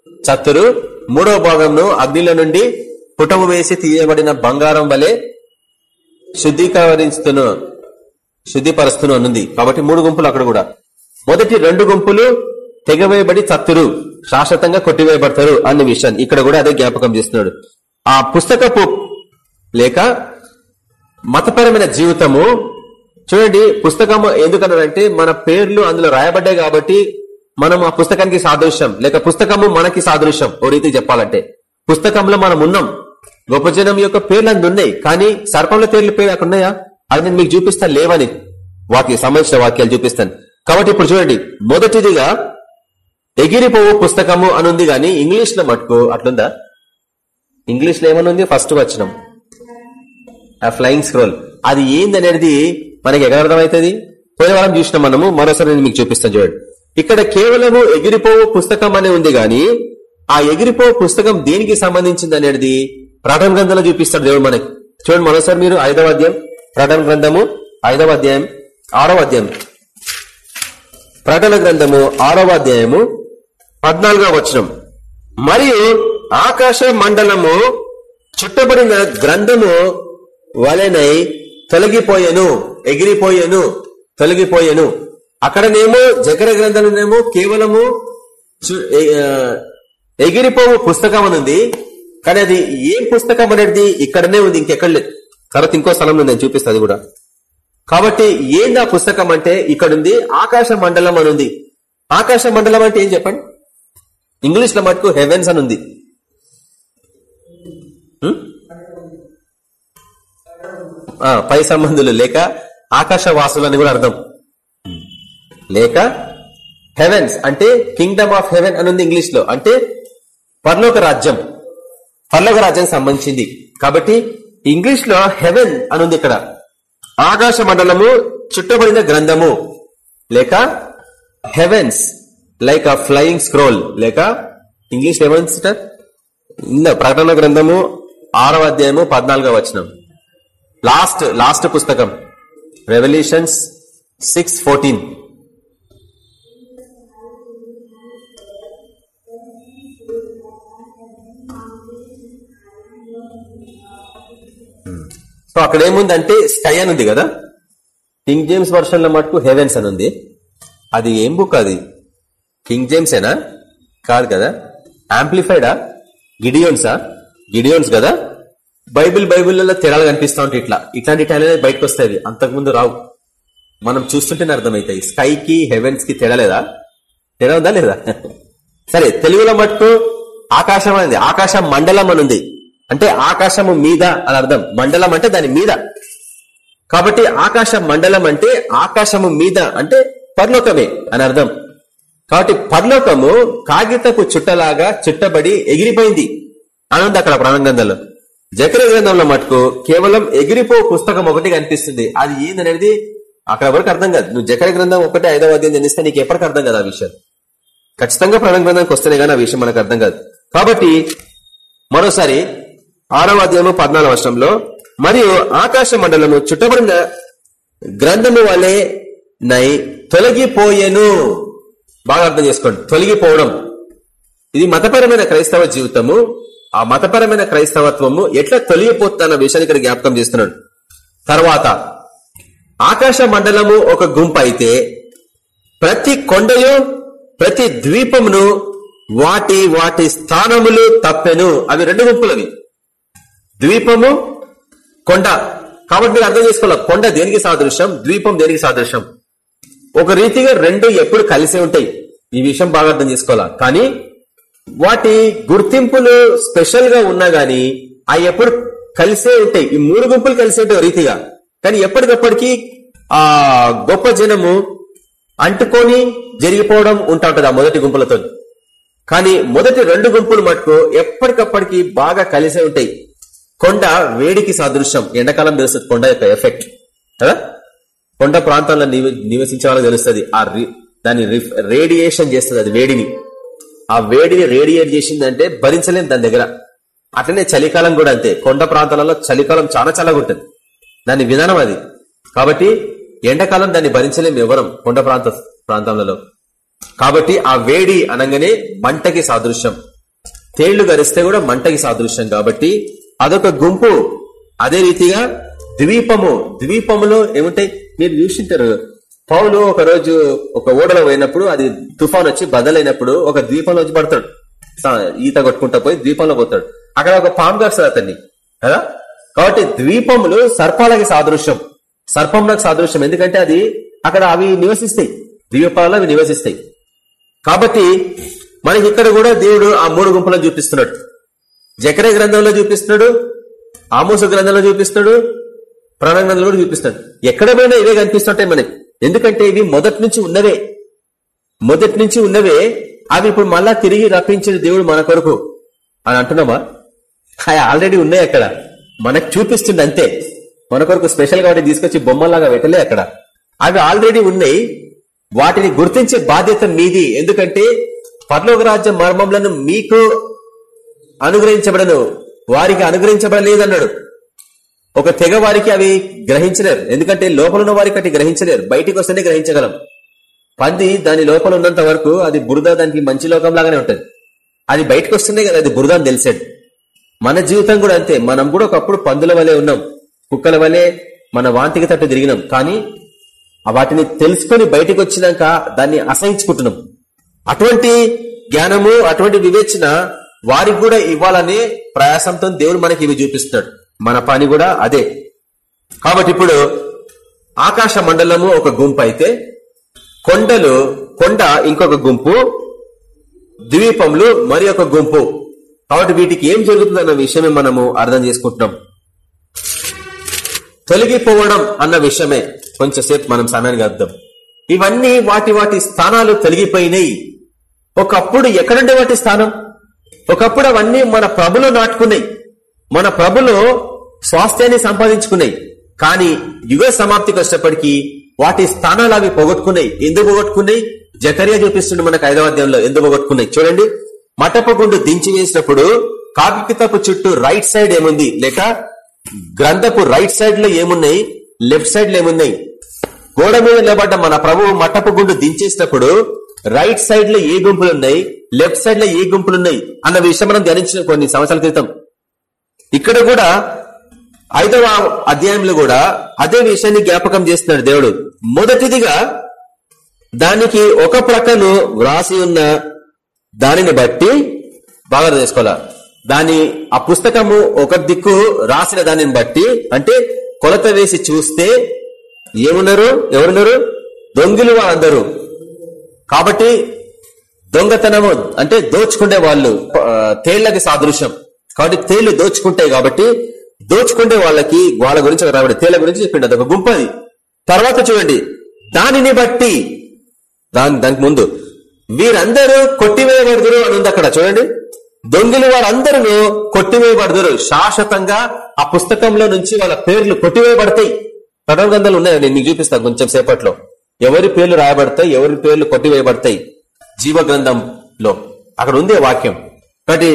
చత్తురు. మూడవ భాగంను అగ్నిలో నుండి పుటము వేసి తీయబడిన బంగారం వలె శుద్ధీకరిస్తును శుద్ధిపరుస్తును అనుంది కాబట్టి మూడు గుంపులు అక్కడ కూడా. మొదటి రెండు గుంపులు తెగవేయబడి చత్తురు శాశ్వతంగా కొట్టివేయబడతారు అన్న విషయాన్ని ఇక్కడ కూడా అదే జ్ఞాపకం చేస్తున్నాడు. ఆ పుస్తకపు లేక మతపరమైన జీవితము చూడండి పుస్తకము ఎందుకన్నారంటే మన పేర్లు అందులో రాయబడ్డాయి కాబట్టి మనం ఆ పుస్తకానికి సాదృశ్యం లేక పుస్తకము మనకి సాదృశ్యం ఓ రీతి చెప్పాలంటే. పుస్తకంలో మనం ఉన్నాం. గొప్ప జనం యొక్క పేర్లు అందు ఉన్నాయి. కానీ సర్పంలో పేర్లు పేరు అక్కడ ఉన్నాయా? అది నేను మీకు చూపిస్తాను లేవని. వాక్య సంబంధించిన వాక్యాలు చూపిస్తాను. కాబట్టి ఇప్పుడు చూడండి. మొదటిదిగా ఎగిరిపోవు పుస్తకము అనుంది గాని ఇంగ్లీష్లో మటుకు అట్లుందా? ఇంగ్లీష్లో ఏమనుంది? ఫస్ట్ వచ్చినం ఆ ఫ్లయింగ్ స్క్రోల్. అది ఏందనేది మనకి ఎక్కడ అర్థమవుతుంది? పోయిన వారం చూసిన మనము మరోసారి నేను మీకు చూపిస్తాను చూడండి. ఇక్కడ కేవలము ఎగిరిపోవు పుస్తకం అనే ఉంది గాని ఆ ఎగిరిపోవు పుస్తకం దేనికి సంబంధించింది అనేది ప్రకటన గ్రంథంలో చూపిస్తాడు దేవుడు మనకి. చూడండి మరోసారి మీరు ఐదవ అధ్యాయం. ప్రకటన గ్రంథము ఐదవ అధ్యాయం ఆరవ అధ్యాయం. ప్రకటన గ్రంథము ఆరవ అధ్యాయము పద్నాలుగవ వచనం. మరియు ఆకాశ మండలము చుట్టబడిన గ్రంథము వలెనై తొలగిపోయాను ఎగిరిపోయాను తొలగిపోయాను. అక్కడనేమో జకర గ్రంథంలోనేమో కేవలము ఎ- ఎగిరిపోవు పుస్తకం అని ఉంది కానీ అది ఏం పుస్తకం అనేది ఇక్కడనే ఉంది ఇంకెక్కడ లేదు. తర్వాత ఇంకో స్థలంలో నేను చూపిస్తాను కూడా. కాబట్టి ఏంది ఆ పుస్తకం అంటే ఇక్కడుంది ఆకాశ మండలం అని ఉంది. ఆకాశ మండలం అంటే ఏం చెప్పండి? ఇంగ్లీష్లో మటుకు హెవెన్స్ అని ఉంది. ఆ, పై సంబంధులు లేక ఆకాశ వాసులు అని కూడా అర్థం. లేక హెవెన్స్ అంటే కింగ్డమ్ ఆఫ్ హెవెన్ అని ఉంది ఇంగ్లీష్లో అంటే పర్లోక రాజ్యం. పర్లోక రాజ్యానికి సంబంధించింది. కాబట్టి ఇంగ్లీష్లో హెవెన్ అని ఉంది ఇక్కడ. ఆకాశ మండలము చుట్టబడిన గ్రంథము లేక heavens like a flying scroll లేక ఇంగ్లీష్ హెవెన్స్ సార్ ప్రకటన గ్రంథము ఆరవ అధ్యాయము పద్నాలుగో వచనం. లాస్ట్ లాస్ట్ పుస్తకం రెవల్యూషన్స్ సిక్స్ ఫోర్టీన్ సో అక్కడ ఏముందంటే స్కై అని ఉంది కదా? కింగ్ జేమ్స్ వర్షన్లో మటుకు హెవెన్స్ అని ఉంది. అది ఏం బుక్ అది? కింగ్ జేమ్సేనా కాదు కదా. ఆంప్లిఫైడా గిడియోన్సా గిడియోన్స్ కదా? బైబిల్ బైబిల్లో తేడాలు కనిపిస్తా ఉంటాయి ఇట్లా. ఇట్లాంటి టైలే బయటకు వస్తాయి అంతకుముందు రావు. మనం చూస్తుంటేనే అర్థమవుతాయి స్కైకి హెవెన్స్కి తేడా లేదా? తేడా ఉందా లేదా? (laughs) సరే తెలుగులో మట్టు ఆకాశం అనేది ఆకాశం మండలం అని ఉంది. అంటే ఆకాశము మీద అని అర్థం. మండలం అంటే దాని మీద. కాబట్టి ఆకాశ మండలం అంటే ఆకాశము మీద అంటే పర్లోకమే అని అర్థం. కాబట్టి పర్లోకము కాగితపు చుట్టలాగా చుట్టబడి ఎగిరిపోయింది. అని ఉంది అక్కడ ప్రాణగ్రంథంలో జకర గ్రంథంలో మటుకు కేవలం ఎగిరిపో పుస్తకం ఒకటి కనిపిస్తుంది. అది ఏందనేది అక్కడ వరకు అర్థం కాదు. నువ్వు జకర గ్రంథం ఒకటి ఐదవ అధ్యాయం జనిస్తే నీకు ఎప్పటికి అర్థం కాదు ఆ విషయం. ఖచ్చితంగా ప్రాణ గ్రంథానికి వస్తేనే కానీ ఆ విషయం మనకు అర్థం కాదు. కాబట్టి మరోసారి ఆరవ అధ్యాయము పద్నాలుగు వర్షంలో మరియు ఆకాశ మండలము చుట్టబడిన గ్రంథము వలె నై తొలగిపోయేను. బాగా అర్థం చేసుకోండి. తొలగిపోవడం. ఇది మతపరమైన క్రైస్తవ జీవితము. ఆ మతపరమైన క్రైస్తవత్వము ఎట్లా తొలగిపోతున్న విషయాన్ని ఇక్కడ జ్ఞాపకం చేస్తున్నాడు. తర్వాత ఆకాశ మండలము ఒక గుంపు అయితే ప్రతి కొండయు ప్రతి ద్వీపమును వాటి వాటి స్థానములు తప్పెను. అవి రెండు గుంపులవి. ద్వీపము కొండ. కాబట్టి మీరు అర్థం చేసుకోవాలి. కొండ దేనికి సాదృశ్యం? ద్వీపం దేనికి సాదృశ్యం? ఒక రీతిగా రెండు ఎప్పుడు కలిసే ఉంటాయి. ఈ విషయం బాగా అర్థం చేసుకోవాలా? కానీ వాటి గుర్తింపులు స్పెషల్గా ఉన్నా గాని అవి ఎప్పుడు కలిసే ఉంటాయి. ఈ మూడు గుంపులు కలిసే ఉంటాయి రీతిగా. కానీ ఎప్పటికప్పటికి ఆ గొప్ప జనము అంటుకొని జరిగిపోవడం ఉంటా ఉంటది ఆ మొదటి గుంపులతో కానీ మొదటి రెండు గుంపులు మటుకు ఎప్పటికప్పటికి బాగా కలిసే ఉంటాయి. కొండ వేడికి సాదృశ్యం. ఎండాకాలం తెలుస్తుంది కొండ యొక్క ఎఫెక్ట్ కదా? కొండ ప్రాంతాల్లో నివసించే వాళ్ళకి తెలుస్తుంది. ఆ దాన్ని రేడియేషన్ చేస్తుంది అది వేడిని. ఆ వేడిని రేడియేట్ చేసిందంటే భరించలేం దాని దగ్గర. అట్లనే చలికాలం కూడా అంతే. కొండ ప్రాంతాలలో చలికాలం చాలా చల్లగా ఉంటుంది దాని విధానం అది. కాబట్టి ఎండాకాలం దాన్ని భరించలేం ఎవరం కొండ ప్రాంత ప్రాంతాలలో. కాబట్టి ఆ వేడి అనగానే మంటకి సాదృశ్యం. తేళ్ళు గరిస్తే కూడా మంటకి సాదృశ్యం కాబట్టి అదొక గుంపు. అదే రీతిగా ద్వీపము. ద్వీపములో ఏముంటాయి మీరు చూసింటారు. పౌలు ఒక రోజు ఒక ఓడలో పోయినప్పుడు అది తుఫాన్ వచ్చి బదలైనప్పుడు ఒక ద్వీపంలో వచ్చి పడతాడు. ఈత కొట్టుకుంటా పోయి ద్వీపంలో పోతాడు. అక్కడ ఒక పాము కాస్తుంది అతన్ని. కదా? కాబట్టి ద్వీపములు సర్పాలకి సాదృశ్యం. సర్పంలకు సాదృశ్యం. ఎందుకంటే అది అక్కడ అవి నివసిస్తాయి. ద్వీపాలలో అవి నివసిస్తాయి. కాబట్టి మనకి ఇక్కడ కూడా దేవుడు ఆ మూడు గుంపులను చూపిస్తున్నాడు. జకరే గ్రంథంలో చూపిస్తున్నాడు ఆమోస గ్రంథంలో చూపిస్తున్నాడు ప్రాణ గ్రంథంలో కూడా చూపిస్తున్నాడు. ఎక్కడ ఇవే కనిపిస్తుంటాయి మనకి. ఎందుకంటే ఇవి మొదటి నుంచి ఉన్నవే. మొదటి నుంచి ఉన్నవే. అవి ఇప్పుడు మళ్ళా తిరిగి రప్పించిన దేవుడు మన కొరకు. అని అంటున్నామా? అవి ఆల్రెడీ ఉన్నాయి అక్కడ. మనకు చూపిస్తుంది అంతే. మన కొరకు స్పెషల్గా తీసుకొచ్చి బొమ్మలాగా పెట్టలే అక్కడ. అవి ఆల్రెడీ ఉన్నాయి. వాటిని గుర్తించే బాధ్యత మీది. ఎందుకంటే పర్లోక రాజ్య మర్మములను మీకు అనుగ్రహించబడను. వారికి అనుగ్రహించబడలేదన్నాడు. ఒక తెగ వారికి అవి గ్రహించలేరు. ఎందుకంటే లోపల ఉన్న వారికి అటు గ్రహించలేరు. బయటికి వస్తేనే గ్రహించగలం. పంది దాని లోపల ఉన్నంత వరకు అది బురద దానికి మంచి లోకం లాగానే ఉంటుంది. అది బయటకు వస్తేనే కదా అది బురద అని తెలిసాడు మన జీవితం కూడా అంతే. మనం కూడా ఒకప్పుడు పందుల వలె ఉన్నాం. కుక్కల వలె మన వాంతికి తట్టు తిరిగినాం. కానీ వాటిని తెలుసుకొని బయటకు వచ్చినాక దాన్ని అసహించుకుంటున్నాం. అటువంటి జ్ఞానము అటువంటి వివేచన వారికి కూడా ఇవ్వాలనే ప్రయాసంతో దేవుడు మనకి ఇవి చూపిస్తున్నాడు మన పని కూడా అదే. కాబట్టి ఇప్పుడు ఆకాశ మండలము ఒక గుంపు అయితే కొండలు కొండ ఇంకొక గుంపు ద్వీపములు మరి ఒక గుంపు. కాబట్టి వీటికి ఏం జరుగుతుందన్న విషయమే మనము అర్థం చేసుకుంటున్నాం. తొలగిపోవడం అన్న విషయమే కొంచెంసేపు మనం సమయానికి అర్థం ఇవన్నీ వాటి వాటి స్థానాలు తొలగిపోయినాయి. ఒకప్పుడు ఎక్కడుండే వాటి స్థానం? ఒకప్పుడు అవన్నీ మన ప్రభులో నాటుకున్నాయి. మన ప్రభులో స్వాస్థ్యాన్ని సంపాదించుకున్నాయి. కానీ యుగ సమాప్తికి వచ్చినప్పటికీ వాటి స్థానాలు అవి పోగొట్టుకున్నాయి. ఎందుకు పోగొట్టుకున్నాయి? జకరియా చూపిస్తుంది మనకు ఐదవ ఎందుకు పోగొట్టుకున్నాయి? చూడండి. మటపగుండు దించి వేసినప్పుడు కాకితపు చుట్టూ రైట్ సైడ్ ఏముంది? లేక గ్రంథపు రైట్ సైడ్లో ఏమున్నాయి? లెఫ్ట్ సైడ్లో ఏమున్నాయి? గోడ మీద నిలబడ్డ మన ప్రభు మటపు గుండు దించేసినప్పుడు రైట్ సైడ్లో ఏ గుంపులు ఉన్నాయి లెఫ్ట్ సైడ్లో ఏ గుంపులు ఉన్నాయి అన్న విషయం మనం ధ్యానించిన కొన్ని సంవత్సరాల క్రితం. ఇక్కడ కూడా ఐదవ అధ్యాయంలో కూడా అదే విషయాన్ని జ్ఞాపకం చేస్తున్నాడు దేవుడు. మొదటిదిగా దానికి ఒక ప్రక్కను వ్రాసి ఉన్న దానిని బట్టి బాగా చేసుకోవాల దాని ఆ పుస్తకము ఒక దిక్కు రాసిన దానిని బట్టి అంటే కొలత వేసి చూస్తే ఏమున్నారు? ఎవరున్నారు? దొంగిలు అందరూ కాబట్టి దొంగతనము అంటే దోచుకునే వాళ్ళు తేళ్ళకి సాదృశ్యం. కాబట్టి తేళ్ళు దోచుకుంటాయి కాబట్టి దోచుకుంటే వాళ్ళకి వాళ్ళ గురించి రాబడి తేళ్ళ గురించి చెప్పిండి. అదొక గుంపది తర్వాత చూడండి దానిని బట్టి దాని దానికి ముందు వీరందరూ కొట్టివేయబడుదురు అని ఉంది అక్కడ చూడండి. దొంగిలి వారందరూ కొట్టివేయబడుదురు. శాశ్వతంగా ఆ పుస్తకంలో నుంచి వాళ్ళ పేర్లు కొట్టివేయబడతాయి. పదవ గ్రంథాలు ఉన్నాయని నేను చూపిస్తాను కొంచెం సేపట్లో. ఎవరి పేర్లు రాయబడతాయి ఎవరి పేర్లు కొట్టివేయబడతాయి జీవ గ్రంథంలో అక్కడ ఉంది వాక్యం. కాబట్టి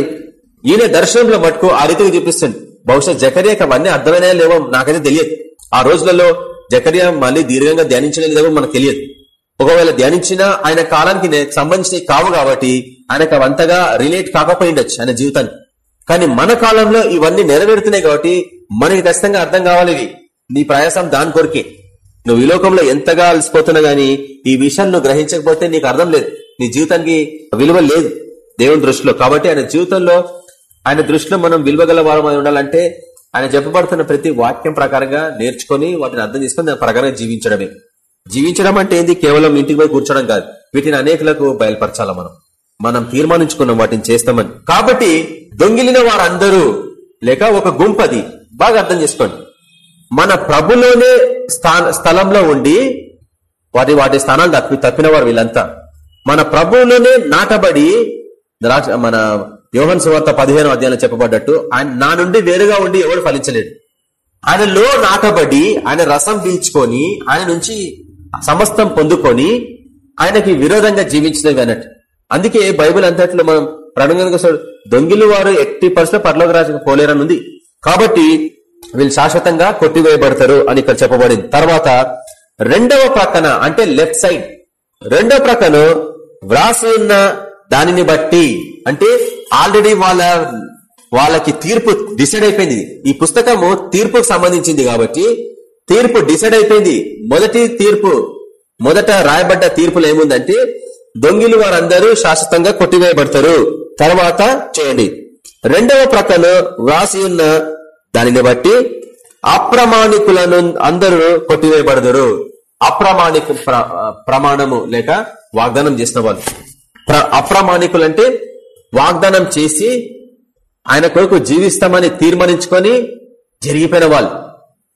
ఈయన దర్శనంలో మటుకు ఆ రీతిగా చూపిస్తుంది. బహుశా జకర్యాకి అవన్నీ అర్థమైనా లేవో నాకైతే తెలియదు. ఆ రోజులలో జకర్యా మళ్ళీ దీర్ఘంగా ధ్యానించిన లేదో మనకు తెలియదు. ఒకవేళ ధ్యానించినా ఆయన కాలానికి సంబంధించినవి కావు కాబట్టి ఆయనకు అవంతగా రిలేట్ కాకపోయిండొచ్చు ఆయన జీవితాన్ని. కానీ మన కాలంలో ఇవన్నీ నెరవేరుతున్నాయి కాబట్టి మనకి ఖచ్చితంగా అర్థం కావాలి నీ ప్రయాసం దాని కొరికే. నువ్వు ఈ లోకంలో ఎంతగా అలసిపోతున్నా గానీ ఈ విషయాన్ని నువ్వు గ్రహించకపోతే నీకు అర్థం లేదు. నీ జీవితానికి విలువ లేదు దేవుని దృష్టిలో. కాబట్టి ఆయన జీవితంలో ఆయన దృష్టిలో మనం విలువగల వారమై ఉండాలంటే ఆయన చెప్పబడుతున్న ప్రతి వాక్యం ప్రకారంగా నేర్చుకొని వాటిని అర్థం చేసుకొని దాని ప్రకారంగా జీవించడమే. జీవించడం అంటే ఏంది? కేవలం ఇంటికి పోయి కూర్చోడం కాదు. వీటిని అనేకులకు బయలుపరచాల మనం? మనం తీర్మానించుకున్నాం వాటిని చేస్తామని. కాబట్టి దొంగిలిన వారందరూ లేక ఒక గుంపది బాగా అర్థం చేసుకోండి. మన ప్రభులోనే స్థలంలో ఉండి వాటి వాటి స్థానాలు తప్పి తప్పినవారు వీళ్ళంతా. మన ప్రభువులోనే నాటబడి మన యోహన్ సువార్త పదిహేను అధ్యాయంలో చెప్పబడ్డట్టు ఆయన నా నుండి వేరుగా ఉండి ఎవడు ఫలించలేడు ఆయనలో నాటబడి ఆయన రసం పీల్చుకొని ఆయన నుంచి సమస్తం పొందుకొని ఆయనకి విరోధంగా జీవించినవి అన్నట్టు. అందుకే బైబిల్ అంతట్లో మనం ప్రణంగా దొంగిలు వారు ఎట్టి పరిస్థితుల్లో పరలోక రాజుకు పోలేరని ఉంది. కాబట్టి వీళ్ళు శాశ్వతంగా కొట్టివేయబడతారు అని ఇక్కడ చెప్పబడింది. తర్వాత రెండవ ప్రక్కన అంటే లెఫ్ట్ సైడ్ రెండవ ప్రక్కన వ్రాసి ఉన్న దానిని బట్టి అంటే ఆల్రెడీ వాళ్ళ వాళ్ళకి తీర్పు డిసైడ్ అయిపోయింది. ఈ పుస్తకము తీర్పుకు సంబంధించింది కాబట్టి తీర్పు డిసైడ్ అయిపోయింది. మొదటి తీర్పు మొదట రాయబడ్డ తీర్పులు ఏముందంటే దొంగిలు వారందరూ శాశ్వతంగా కొట్టివేయబడతారు. తర్వాత చేయండి. రెండవ ప్రక్కన వ్రాసి ఉన్న దానిని బట్టి అప్రమాణికులను అందరూ కొట్టివేయబడదురు. అప్రమాణిక ప్ర- ప్రమాణము లేక వాగ్దానం చేసిన వాళ్ళు. ప్ర- అప్రమాణికులంటే వాగ్దానం చేసి ఆయన కొరకు జీవిస్తామని తీర్మానించుకొని జరిగిపోయిన వాళ్ళు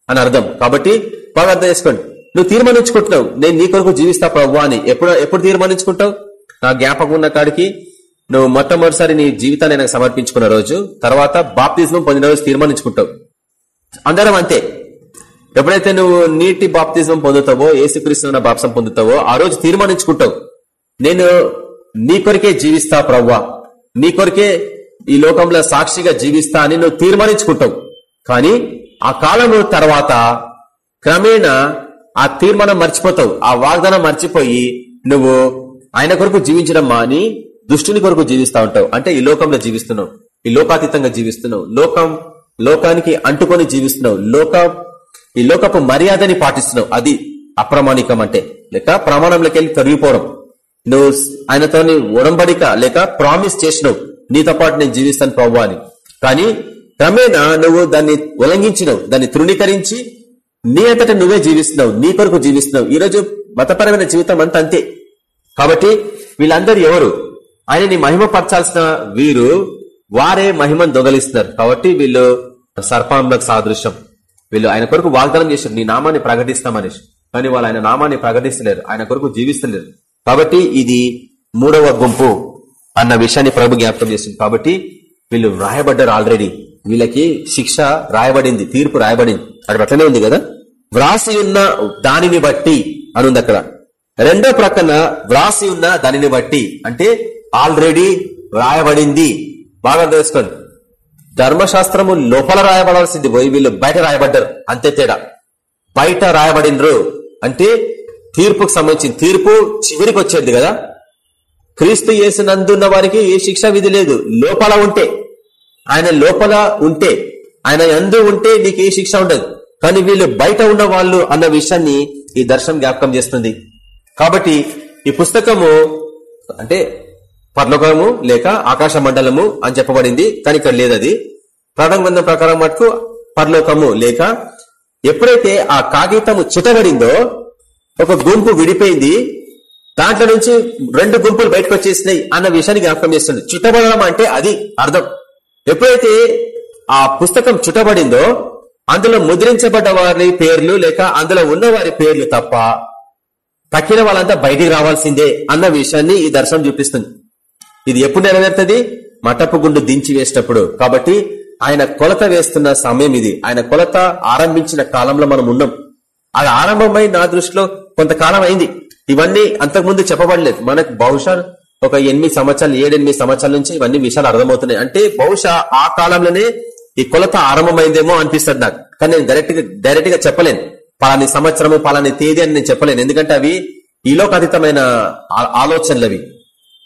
అని అర్థం. కాబట్టి బాగా అర్థం చేసుకోండి. నువ్వు తీర్మానించుకుంటున్నావు. నేను నీ కొరకు జీవిస్తా ప్రభు అని ఎప్పుడు ఎప్పుడు తీర్మానించుకుంటావు? నా జ్ఞాపకం ఉన్న కాడికి నువ్వు మొట్టమొదటిసారి నీ జీవితాన్ని నాకు సమర్పించుకున్న రోజు తర్వాత బాప్తిజం పొందిన రోజు తీర్మానించుకుంటావు. అందరం అంతే. ఎప్పుడైతే నువ్వు నీటి బాప్తిజం పొందుతావో ఏసుక్రీస్తున్న బాప్సం పొందుతావో ఆ రోజు తీర్మానించుకుంటావు. నేను నీ కొరకే జీవిస్తా ప్రవ్వా. నీ కొరకే ఈ లోకంలో సాక్షిగా జీవిస్తా అని నువ్వు తీర్మానించుకుంటావు. కానీ ఆ కాలం తర్వాత క్రమేణా ఆ తీర్మానం మర్చిపోతావు. ఆ వాగ్దానం మర్చిపోయి నువ్వు ఆయన కొరకు జీవించడం మాని దుష్టుని కొరకు జీవిస్తా ఉంటావు. అంటే ఈ లోకంలో జీవిస్తున్నావు. ఈ లోకాతీతంగా జీవిస్తున్నావు. లోకం లోకానికి అంటుకొని జీవిస్తున్నావు. లోక ఈ లోకపు మర్యాదని పాటిస్తున్నావు. అది అప్రమాణికం అంటే. లేక ప్రమాణంలోకి వెళ్ళి తొలగిపోవడం నువ్వు ఆయనతో ఉడంబడిక లేక ప్రామిస్ చేసినావు. నీతో పాటు నేను జీవిస్తాను ప్రభు అని. కానీ క్రమేణా నువ్వు దాన్ని ఉల్లంఘించినవు. దాన్ని తృణీకరించి నీ అంతటా నువ్వే జీవిస్తున్నావు. నీ కొరకు జీవిస్తున్నావు. ఈ రోజు మతపరమైన జీవితం అంతా అంతే. కాబట్టి వీళ్ళందరూ ఎవరు? ఆయనని మహిమపరచాల్సిన వీరు వారే మహిమను దొంగలిస్తున్నారు. కాబట్టి వీళ్ళు సర్పాంలకు సాదృశ్యం. వీళ్ళు ఆయన కొరకు వాగ్దానం చేశారు నీ నామాన్ని ప్రకటిస్తామని కానీ వాళ్ళు ఆయన నామాన్ని ప్రకటిస్తలేరు ఆయన కొరకు జీవిస్తలేరు. కాబట్టి ఇది మూడవ గుంపు అన్న విషయాన్ని ప్రభు జ్ఞాపకం చేస్తుంది కాబట్టి వీళ్ళు రాయబడ్డారు ఆల్రెడీ. వీళ్ళకి శిక్ష రాయబడింది తీర్పు రాయబడింది. అక్కడ అట్లనే ఉంది కదా? వ్రాసి ఉన్న దానిని బట్టి అనుంది అక్కడ. రెండో ప్రక్కన వ్రాసి ఉన్న దానిని బట్టి అంటే ఆల్రెడీ రాయబడింది. బాగా తెలుసుకోండి ధర్మశాస్త్రము లోపల రాయబడాల్సింది. పోయి వీళ్ళు బయట రాయబడ్డారు. అంతే తేడా. బయట రాయబడినరు అంటే తీర్పుకు సంబంధించిన తీర్పు చివరికి వచ్చేది కదా. క్రీస్తు చేసినందున్న వారికి ఏ శిక్ష విధి లేదు. లోపల ఉంటే ఆయన లోపల ఉంటే ఆయన ఎందు ఉంటే నీకు ఏ శిక్ష ఉండదు. కానీ వీళ్ళు బయట ఉన్న వాళ్ళు అన్న విషయాన్ని ఈ దర్శనం జ్ఞాపకం చేస్తుంది. కాబట్టి ఈ పుస్తకము అంటే పర్లోకము లేక ఆకాశ మండలము అని చెప్పబడింది కానీ ఇక్కడ లేదది. అది ప్రకారం మటుకు పర్లోకము లేక ఎప్పుడైతే ఆ కాగితము చుట్టబడిందో ఒక గుంపు విడిపోయింది. దాంట్లో నుంచి రెండు గుంపులు బయటకు వచ్చేసినాయి అన్న విషయాన్ని జ్ఞాపకం చేస్తుంది. చుట్టబడడం అంటే అది అర్థం. ఎప్పుడైతే ఆ పుస్తకం చుట్టబడిందో అందులో ముద్రించబడ్డ వారి పేర్లు లేక అందులో ఉన్న వారి పేర్లు తప్ప తక్కిన వాళ్ళంతా బయటికి రావాల్సిందే అన్న విషయాన్ని ఈ దర్శనం చూపిస్తుంది. ఇది ఎప్పుడు నెరవేరుతుంది? మటపు గుండు దించి వేసినప్పుడు కాబట్టి ఆయన కొలత వేస్తున్న సమయం ఇది. ఆయన కొలత ఆరంభించిన కాలంలో మనం ఉన్నాం. అది ఆరంభమై నా దృష్టిలో కొంతకాలం అయింది. ఇవన్నీ అంతకుముందు చెప్పబడలేదు. మనకు బహుశా ఒక ఎనిమిది సంవత్సరాలు ఏడెనిమిది సంవత్సరాల నుంచి ఇవన్నీ విషయాలు అర్థమవుతున్నాయి. అంటే బహుశా ఆ కాలంలోనే ఈ కొలత ఆరంభమైందేమో అనిపిస్తుంది నాకు. కానీ నేను డైరెక్ట్గా డైరెక్ట్గా చెప్పలేను. పలాని సంవత్సరము పలాని తేదీ అని నేను చెప్పలేను. ఎందుకంటే అవి ఈలోకాతీతమైన ఆలోచనలు అవి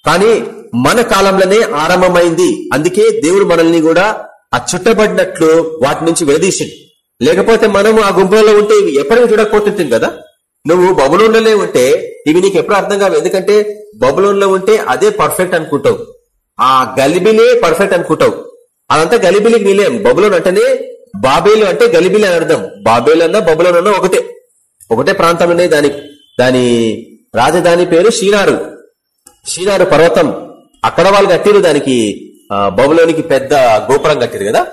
కానీ మన కాలంలోనే ఆరంభమైంది. అందుకే దేవుడు మనల్ని కూడా ఆ చుట్టబడినట్లు వాటి నుంచి విడదీసింది లేకపోతే మనం ఆ గుంపులలో ఉంటే ఇవి ఎప్పటికీ చూడకపోతుంటుంది కదా? నువ్వు బబులోన్లోనే ఉంటే ఇవి నీకు ఎప్పుడు అర్థం కావు. ఎందుకంటే బబులోన్లో ఉంటే అదే పర్ఫెక్ట్ అనుకుంటావు. ఆ గలిబిలే పర్ఫెక్ట్ అనుకుంటావు. అదంతా గలిబిలికి నిలేం బబులోన్ అంటేనే బాబేలు అంటే గలిబిలి అని అర్థం. బాబేలు అన్నా బబులోన్ అన్నా ఒకటే. ఒకటే ప్రాంతంలోనే దాని దాని రాజధాని పేరు షీనారు. షీనారు పర్వతం అక్కడ వాళ్ళు కట్టిరు దానికి బబులోనికి పెద్ద గోపురం కట్టిరు కదా?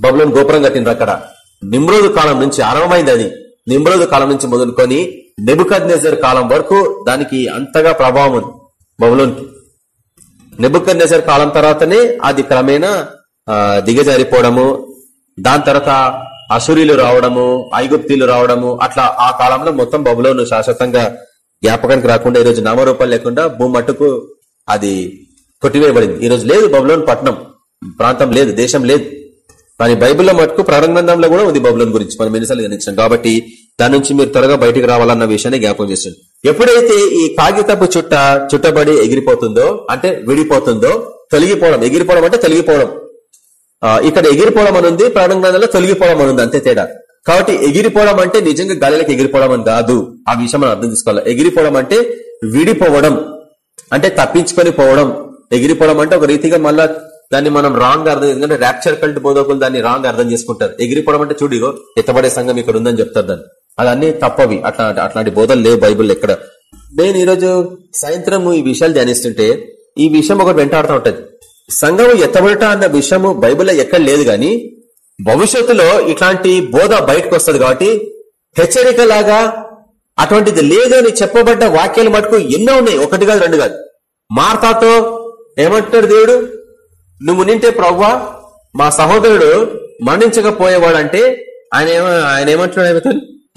బబులోని గోపురం కట్టిండ్రు అక్కడ. నిమ్రోజు కాలం నుంచి ఆరంభమైంది అది. నిమ్రోజు కాలం నుంచి మొదలుకొని నెబుకద్ కాలం వరకు దానికి అంతగా ప్రభావం ఉంది బబులోనికి. నెబుకద్ కాలం తర్వాతనే అది క్రమేణా దిగజారిపోవడము దాని తర్వాత అసూరిలు రావడము ఐగుప్తీలు రావడము అట్లా ఆ కాలంలో మొత్తం బబులోను శాశ్వతంగా జ్ఞాపకానికి రాకుండా ఈ రోజు నామరూపాలు లేకుండా భూమట్టుకు అది కొట్టివేయబడింది. ఈ రోజు లేదు బబులోన్ పట్టణం. ప్రాంతం లేదు దేశం లేదు. కానీ బైబిల్లో మటుకు ప్రారంభంలో కూడా ఉంది బబులోన్ గురించి. మనం ఎన్నిసార్లు గణించాం కాబట్టి దాని నుంచి మీరు త్వరగా బయటికి రావాలన్న విషయాన్ని జ్ఞాపకం చేస్తుంది ఎప్పుడైతే ఈ కాగితపు చుట్ట చుట్టబడి ఎగిరిపోతుందో అంటే విడిపోతుందో తొలగిపోవడం. ఎగిరిపోవడం అంటే తొలగిపోవడం. ఇక్కడ ఎగిరిపోవడం అని ఉంది ప్రాణగ్రంథంలో తొలగిపోవడం అని ఉంది అంతే తేడా. కాబట్టి ఎగిరిపోవడం అంటే నిజంగా గాలిలోకి ఎగిరిపోవడం అని కాదు. ఆ విషయం మనం అర్థం చేసుకోవాలి. ఎగిరిపోవడం అంటే విడిపోవడం అంటే తప్పించుకొని పోవడం. ఎగిరిపోవడం అంటే ఒక రీతిగా మళ్ళా దాన్ని మనం రాంగ్ అర్థం ఎందుకంటే ర్యాప్చర్ కల్ట్ బోధకులు దాన్ని రాంగ్ అర్థం చేసుకుంటారు. ఎగిరిపోవడం అంటే చూడిగో ఎత్తబడే సంఘం ఇక్కడ ఉందని చెప్తారు దాన్ని. అదన్నీ తప్పవి. అట్లా అట్లాంటి బోధలు లేవు బైబుల్ ఎక్కడ. నేను ఈరోజు సాయంత్రం ఈ విషయాలు ధ్యానిస్తుంటే ఈ విషయం ఒకటి వెంటాడుతూ ఉంటది. సంఘం ఎత్తబడట అన్న విషయము బైబిల్లో ఎక్కడ లేదు గాని భవిష్యత్తులో ఇట్లాంటి బోధ బయటకు వస్తుంది కాబట్టి హెచ్చరిక లాగా అటువంటిది లేదు అని చెప్పబడ్డ వాక్యాలు మటుకు ఎన్నో ఉన్నాయి. ఒకటి కాదు రెండు కాదు. మార్తాతో ఏమంటాడు దేవుడు? నువ్వు నింటే ప్రవ్వా మా సహోదరుడు మరణించకపోయేవాడంటే ఆయన ఆయన ఏమంటున్నాడు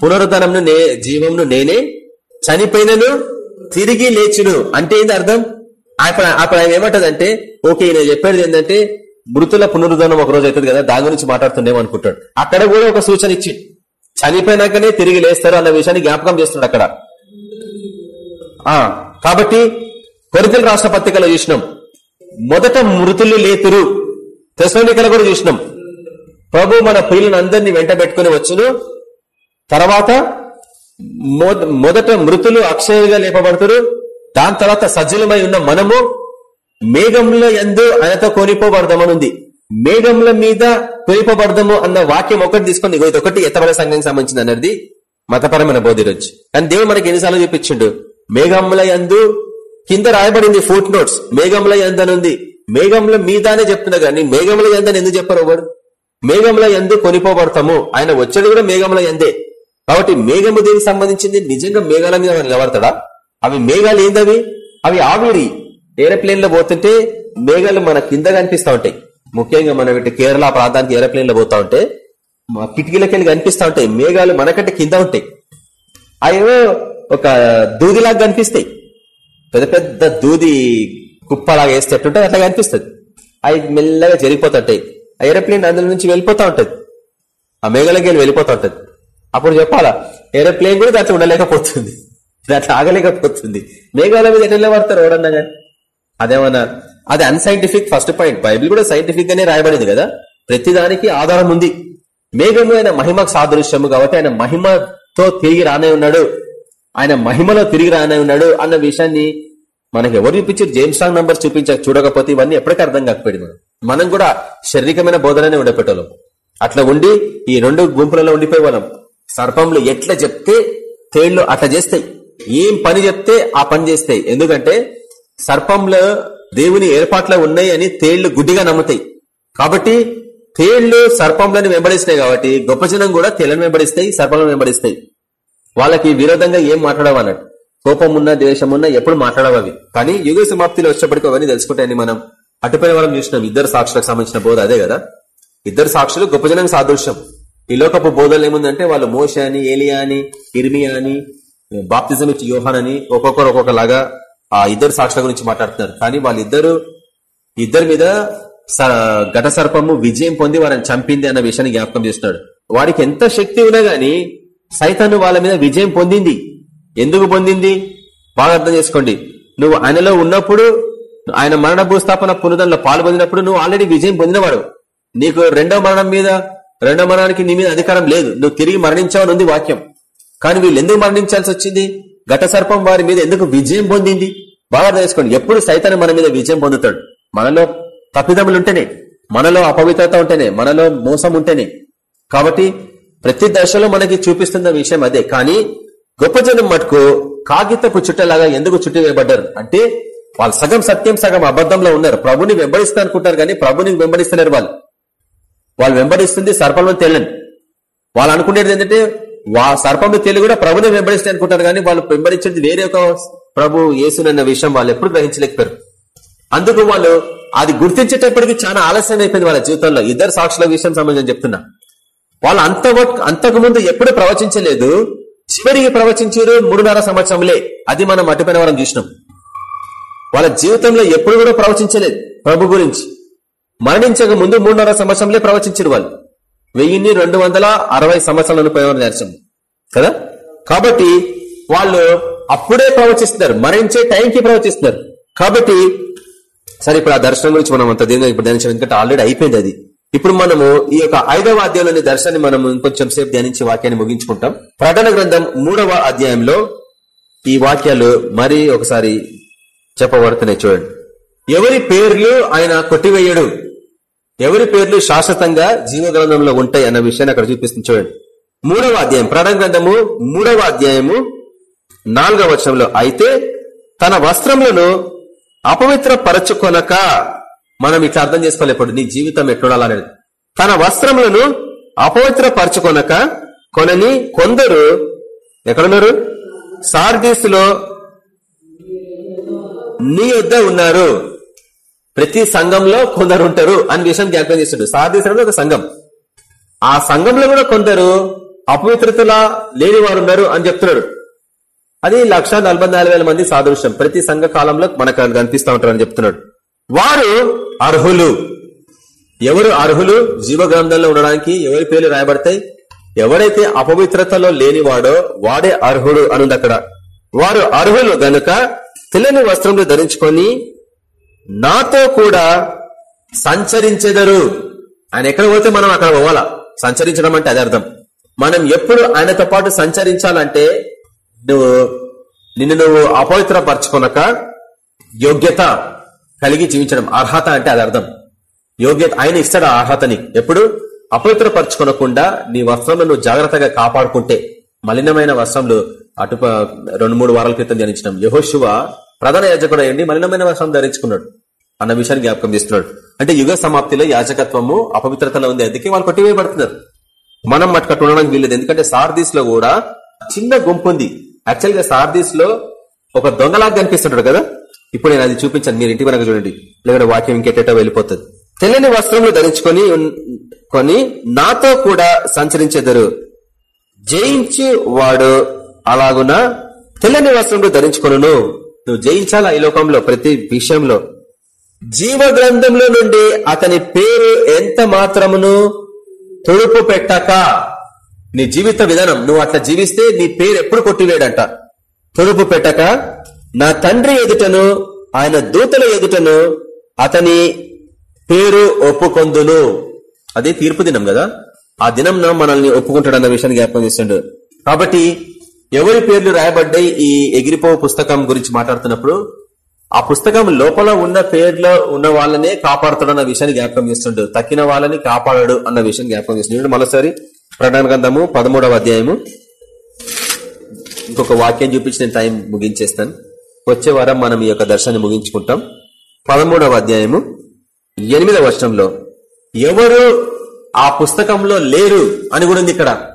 పునరుద్ధరణను నే జీవంను నేనే చనిపోయినను తిరిగి లేచును. అంటే ఏంది అర్థం? అప్పుడు అప్పుడు ఆయన ఏమంటదంటే ఓకే నేను చెప్పేది ఏంటంటే మృతుల పునరుద్ధరణం ఒక రోజు అవుతుంది కదా దాని గురించి మాట్లాడుతుండేమో అనుకుంటాడు. అక్కడ కూడా ఒక సూచన ఇచ్చి చనిపోయినాకనే తిరిగి లేస్తారు అన్న విషయాన్ని జ్ఞాపకం చేస్తున్నాడు అక్కడ. ఆ కాబట్టి కొరికల రాష్ట్ర పత్రికలో చూసినాం. మొదట మృతులు లేతురు. తెసలోనికలు కూడా చూసినాం. ప్రభు మన ప్రియులను అందరినీ వెంట పెట్టుకుని వచ్చును. తర్వాత మొదట మృతులు అక్షయంగా లేపబడతారు. దాని తర్వాత సజ్జలమై ఉన్న మనము మేఘంలో ఎందు ఆయనతో కొనిపోబడదామనుంది. మేఘంల మీద కొనిపోబడదాము అన్న వాక్యం ఒకటి తీసుకొని ఇది ఒకటి ఎత్తబడే సంఘానికి సంబంధించింది అన్నది మతపరమైన బోధి రోజు కానీ దేవుడు మనకి ఎన్నిసార్లు చూపించిండు. మేఘముల యందు కింద రాయబడింది ఫుట్ నోట్స్. మేఘముల ఎందనుంది మేఘముల మీదానే చెప్తున్నా కానీ మేఘముల ఎందని ఎందుకు చెప్పారు ఒకడు మేఘముల ఎందు కొనిపోబడతాము. ఆయన వచ్చేది కూడా మేఘముల ఎందే కాబట్టి మేఘము దేనికి సంబంధించింది? నిజంగా మేఘాల మీద నిలబడతాడా? అవి మేఘాలు ఏందవి? అవి ఆవిరి. ఏరోప్లేన్లో పోతుంటే మేఘాలు మన కింద కనిపిస్తా ఉంటాయి. ముఖ్యంగా మనం ఇటు కేరళ ప్రాంతానికి ఏరోప్లేన్లో పోతా ఉంటే మా కిటికీలకెళ్ళి కనిపిస్తా ఉంటాయి. మేఘాలు మనకంటే కింద ఉంటాయి. అవేవో ఒక దూదిలాగా కనిపిస్తాయి. పెద్ద పెద్ద దూది కుప్పలాగా వేసేటట్టుంటే అట్లా కనిపిస్తుంది. అవి మెల్లగా జరిగిపోతుంటాయి ఆ ఏరోప్లేన్ అందులో నుంచి వెళ్ళిపోతూ ఉంటుంది. ఆ మేఘాలకి వెళ్ళి వెళ్ళిపోతూ ఉంటుంది. అప్పుడు చెప్పాలా ఏరోప్లేన్ కూడా దాంట్లో ఉండలేకపోతుంది. దాంట్లో ఆగలేకపోతుంది. మేఘాల మీద ఎట్లా పడతారు ఎవడన్నా కానీ అదేమన్నా అది అన్సైంటిఫిక్ ఫస్ట్ పాయింట్ బైబిల్ కూడా సైంటిఫిక్ గానే రాయబడింది కదా? ప్రతిదానికి ఆధారం ఉంది. మేఘము ఆయన మహిమకు సాదృశ్యము కాబట్టి ఆయన మహిమతో తిరిగి రానే ఉన్నాడు. ఆయన మహిమలో తిరిగి రానే ఉన్నాడు అన్న విషయాన్ని మనకి ఎవరు చూపించారు? జేమ్స్ స్ట్రాంగ్ నంబర్స్ చూపించక చూడకపోతే ఇవన్నీ ఎప్పటికీ అర్థం కాకపోయింది మనం మనం కూడా శారీరకమైన బోధననే ఉండేపెట్టాం అట్లా ఉండి ఈ రెండు గుంపులలో ఉండిపోయే వాళ్ళం సర్పంలు ఎట్లా చెప్తే తేళ్ళు అట్లా చేస్తాయి. ఏం పని చెప్తే ఆ పని చేస్తాయి. ఎందుకంటే సర్పంలో దేవుని ఏర్పాట్లో ఉన్నాయి అని తేళ్ళు గుడ్డిగా నమ్ముతాయి. కాబట్టి తేళ్ళు సర్పంలను వెంబడిస్తాయి కాబట్టి గొప్ప జనం కూడా తేళ్ళను వెంబడిస్తాయి సర్పంలను వెంబడిస్తాయి. వాళ్ళకి విరోధంగా ఏం మాట్లాడవు అన్నట్టు. కోపం ఉన్న ద్వేషం ఉన్న ఎప్పుడు మాట్లాడవు అవి. కానీ యుగ సమాప్తిలో వచ్చేప్పటికీ అవన్నీ తెలుసుకుంటాయని మనం అటుపైన వాళ్ళం చూసినాం. ఇద్దరు సాక్షులకు సంబంధించిన బోధ అదే కదా? ఇద్దరు సాక్షులు గొప్ప జనం సాదృశ్యం. ఈ లోకపు బోధలు ఏముందంటే వాళ్ళు మోష అని ఏలియా అని ఇర్మియా అని బాప్తిజం ఇచ్చి యోహాన్ అని ఒక్కొక్కరు ఒక్కొక్కలాగా ఆ ఇద్దరు సాక్షుల గురించి మాట్లాడుతున్నారు. కానీ వాళ్ళిద్దరు ఇద్దరి మీద ఘట సర్పము విజయం పొంది వారిని చంపింది అన్న విషయాన్ని జ్ఞాపకం చేస్తున్నాడు. వాడికి ఎంత శక్తి ఉన్నా గాని సైతాను వాళ్ళ మీద విజయం పొందింది. ఎందుకు పొందింది? బాగా అర్థం చేసుకోండి. నువ్వు ఆయనలో ఉన్నప్పుడు ఆయన మరణ భూస్థాపన పునరుదంలో పాల్పొందినప్పుడు నువ్వు ఆల్రెడీ విజయం పొందినవాడు. నీకు రెండో మరణం మీద రెండో మరణానికి నీ మీద అధికారం లేదు. నువ్వు తిరిగి మరణించావని ఉంది వాక్యం. కానీ వీళ్ళు ఎందుకు మరణించాల్సి వచ్చింది? ఘట సర్పం వారి మీద ఎందుకు విజయం పొందింది? బాగా తెలుసుకోండి ఎప్పుడు సైతాన్ని మన మీద విజయం పొందుతాడు? మనలో తప్పిదములు ఉంటేనే మనలో అపవిత్రత ఉంటేనే మనలో మోసం ఉంటేనే. కాబట్టి ప్రతి దశలో మనకి చూపిస్తున్న విషయం అదే. కానీ గొప్ప జనం మటుకు కాగితపు చుట్టలాగా ఎందుకు చుట్టి వేయబడ్డారు అంటే వాళ్ళు సగం సత్యం సగం అబద్ధంలో ఉన్నారు. ప్రభుని వెంబడిస్తా అనుకుంటారు కానీ ప్రభుని వెంబడిస్తున్నారు వాళ్ళు. వాళ్ళు వెంబడిస్తుంది సర్పంలో తెలియని వాళ్ళు అనుకునేది ఏంటంటే వా సర్పంలో తెలియ కూడా ప్రభుని వెంబడిస్తే అనుకుంటారు కానీ వాళ్ళు వెంబడించేది వేరే ఒక ప్రభు యేసునన్న విషయం వాళ్ళు ఎప్పుడు గ్రహించలేకపోయారు. అందుకు వాళ్ళు అది గుర్తించేటప్పటికి చాలా ఆలస్యం అయిపోయింది వాళ్ళ జీవితంలో. ఇద్దరు సాక్షుల విషయం సంబంధించి చెప్తున్నా. వాళ్ళు అంత అంతకు ముందు ఎప్పుడు ప్రవచించలేదు. చివరికి ప్రవచించారు మూడున్నర సంవత్సరంలే. అది మనం అటుపైన వరం చూసినాం. వాళ్ళ జీవితంలో ఎప్పుడు కూడా ప్రవచించలేదు ప్రభు గురించి. మరణించక ముందు మూడున్నర సంవత్సరంలో ప్రవచించారు వాళ్ళు. వెయ్యిన్ని రెండు వందల అరవై సంవత్సరాలను పోయేవారు నేర్చం కదా? కాబట్టి వాళ్ళు అప్పుడే ప్రవచిస్తున్నారు. మరణించే టైంకి ప్రవచిస్తున్నారు. కాబట్టి సరే ఇప్పుడు ఆ దర్శనం గురించి మనం అంత దీనిగా ఇప్పుడు ధ్యానించాం ఎందుకంటే ఆల్రెడీ అయిపోయింది అది. ఇప్పుడు మనము ఈ యొక్క ఐదవ అధ్యాయంలోని దర్శనాన్ని మనం ఇంకొంచెం సేపు ధ్యానించి వాక్యాన్ని ముగించుకుంటాం. ప్రధాన గ్రంథం మూడవ అధ్యాయంలో ఈ వాక్యాలు మరీ ఒకసారి చెప్పబడుతున్నాయి చూడండి. ఎవరి పేర్లు ఆయన కొట్టివేయడు? ఎవరి పేర్లు శాశ్వతంగా జీవ గ్రంథంలో ఉంటాయి అన్న విషయాన్ని అక్కడ చూపిస్తుంది చూడండి. మూడవ అధ్యాయం ప్రధాన గ్రంథము మూడవ అధ్యాయము నాలుగవ వర్షంలో అయితే తన వస్త్రములను అపవిత్ర పరచుకొనక మనం ఇట్లా అర్థం చేసుకోలేప్పుడు నీ జీవితం ఎట్లుండాలనేది. తన వస్త్రములను అపవిత్ర పరచుకొనక కొనని కొందరు ఎక్కడున్నారు? సార్దీసులో నీ యొద్ద ఉన్నారు. ప్రతి సంఘంలో కొందరు ఉంటారు అని విషయం జ్ఞాపకం చేస్తుండ్రు సార్దీసులో ఒక సంఘం. ఆ సంఘంలో కూడా కొందరు అపవిత్రతలా లేని వారు ఉన్నారు అని చెప్తున్నాడు. అది లక్ష మంది సాదృశ్యం. ప్రతి సంఘ కాలంలో మనకు కనిపిస్తూ ఉంటారని చెప్తున్నాడు. వారు అర్హులు. ఎవరు అర్హులు? జీవ గ్రంథంలో ఉండడానికి ఎవరి పేర్లు రాయబడతాయి? ఎవరైతే అపవిత్రతలో లేనివాడో వాడే అర్హుడు అనుంది అక్కడ. వారు అర్హులు గనుక తెల్లని వస్త్రములు ధరించుకొని నాతో కూడా సంచరించెదరు. ఆయన ఎక్కడ పోతే మనం అక్కడ పోవాలా? సంచరించడం అంటే అదే అర్థం. మనం ఎప్పుడు ఆయనతో పాటు సంచరించాలంటే నువ్వు నిన్ను నువ్వు అపవిత్రపరచుకునక యోగ్యత కలిగి జీవించడం అర్హత అంటే అది అర్థం. యోగ్యత ఆయన ఇస్తాడు ఆ అర్హతని. ఎప్పుడు? అపవిత్రపరచుకోనకుండా నీ వస్త్రంలో నువ్వు జాగ్రత్తగా కాపాడుకుంటే. మలినమైన వస్త్రంలో అటు రెండు మూడు వారాల క్రితం ధ్యానించడం యహోశివ ప్రధాన యాజకుడు అయ్యండి మలినమైన వస్త్రం ధరించుకున్నాడు. అన్న విషయాన్ని జ్ఞాపకం చేస్తున్నాడు. అంటే యుగ సమాప్తిలో యాజకత్వము అపవిత్రతలో ఉంది. అందుకే వాళ్ళు కొట్టివేయబడుతున్నారు. మనం మట్టుకట్టు ఉండడానికి వీల్లేదు. ఎందుకంటే సార్దీస్లో కూడా చిన్న గుంపు ఉంది. యాక్చువల్గా సార్దీస్లో ఒక దొంగలాగా కనిపిస్తుంటాడు కదా? ఇప్పుడు నేను అది చూపించాను మీరు ఇంటి వరకు చూడండి. లేకపోతే వాక్యం ఇంకెట్టేటో వెళ్ళిపోతుంది. తెల్లని వస్త్రములు ధరించుకొని కొని నాతో కూడా సంచరించెదరు. జయించి వాడు అలాగున తెల్లని వస్త్రములు ధరించుకొను నువ్వు జయించాలా ఈ లోకంలో ప్రతి విషయంలో? జీవ గ్రంథంలో నుండి అతని పేరు ఎంత మాత్రమును తుడుపు పెట్టక నీ జీవిత విధానం నువ్వు అట్లా జీవిస్తే నీ పేరు ఎప్పుడు కొట్టివేడంట. తొలుపు పెట్టక నా తండ్రి ఎదుటను ఆయన దూతల ఎదుటను అతని పేరు ఒప్పుకొందును. అది తీర్పు దినం కదా? ఆ దినంన మనల్ని ఒప్పుకుంటాడు అన్న విషయాన్ని జ్ఞాపకం చేస్తుండడు కాబట్టి ఎవరి పేర్లు రాయబడ్డాయి ఈ ఎగిరిపో పుస్తకం గురించి మాట్లాడుతున్నప్పుడు ఆ పుస్తకం లోపల ఉన్న పేర్లో ఉన్న వాళ్ళనే కాపాడుతాడు అన్న విషయాన్ని జ్ఞాపకం చేస్తుండడు తక్కిన వాళ్ళని కాపాడాడు అన్న విషయాన్ని జ్ఞాపకం చేస్తుండడు మరోసారి ప్రకటన గ్రంథము పదమూడవ అధ్యాయము. ఇంకొక వాక్యం చూపించి నేను టైం ముగించేస్తాను. వచ్చే వారం మనం ఈ యొక్క దర్శనాన్ని ముగించుకుంటాం. పదమూడవ అధ్యాయము ఎనిమిదవ వర్షంలో ఎవరు ఆ పుస్తకంలో లేరు అని కూడా ఉంది ఇక్కడ.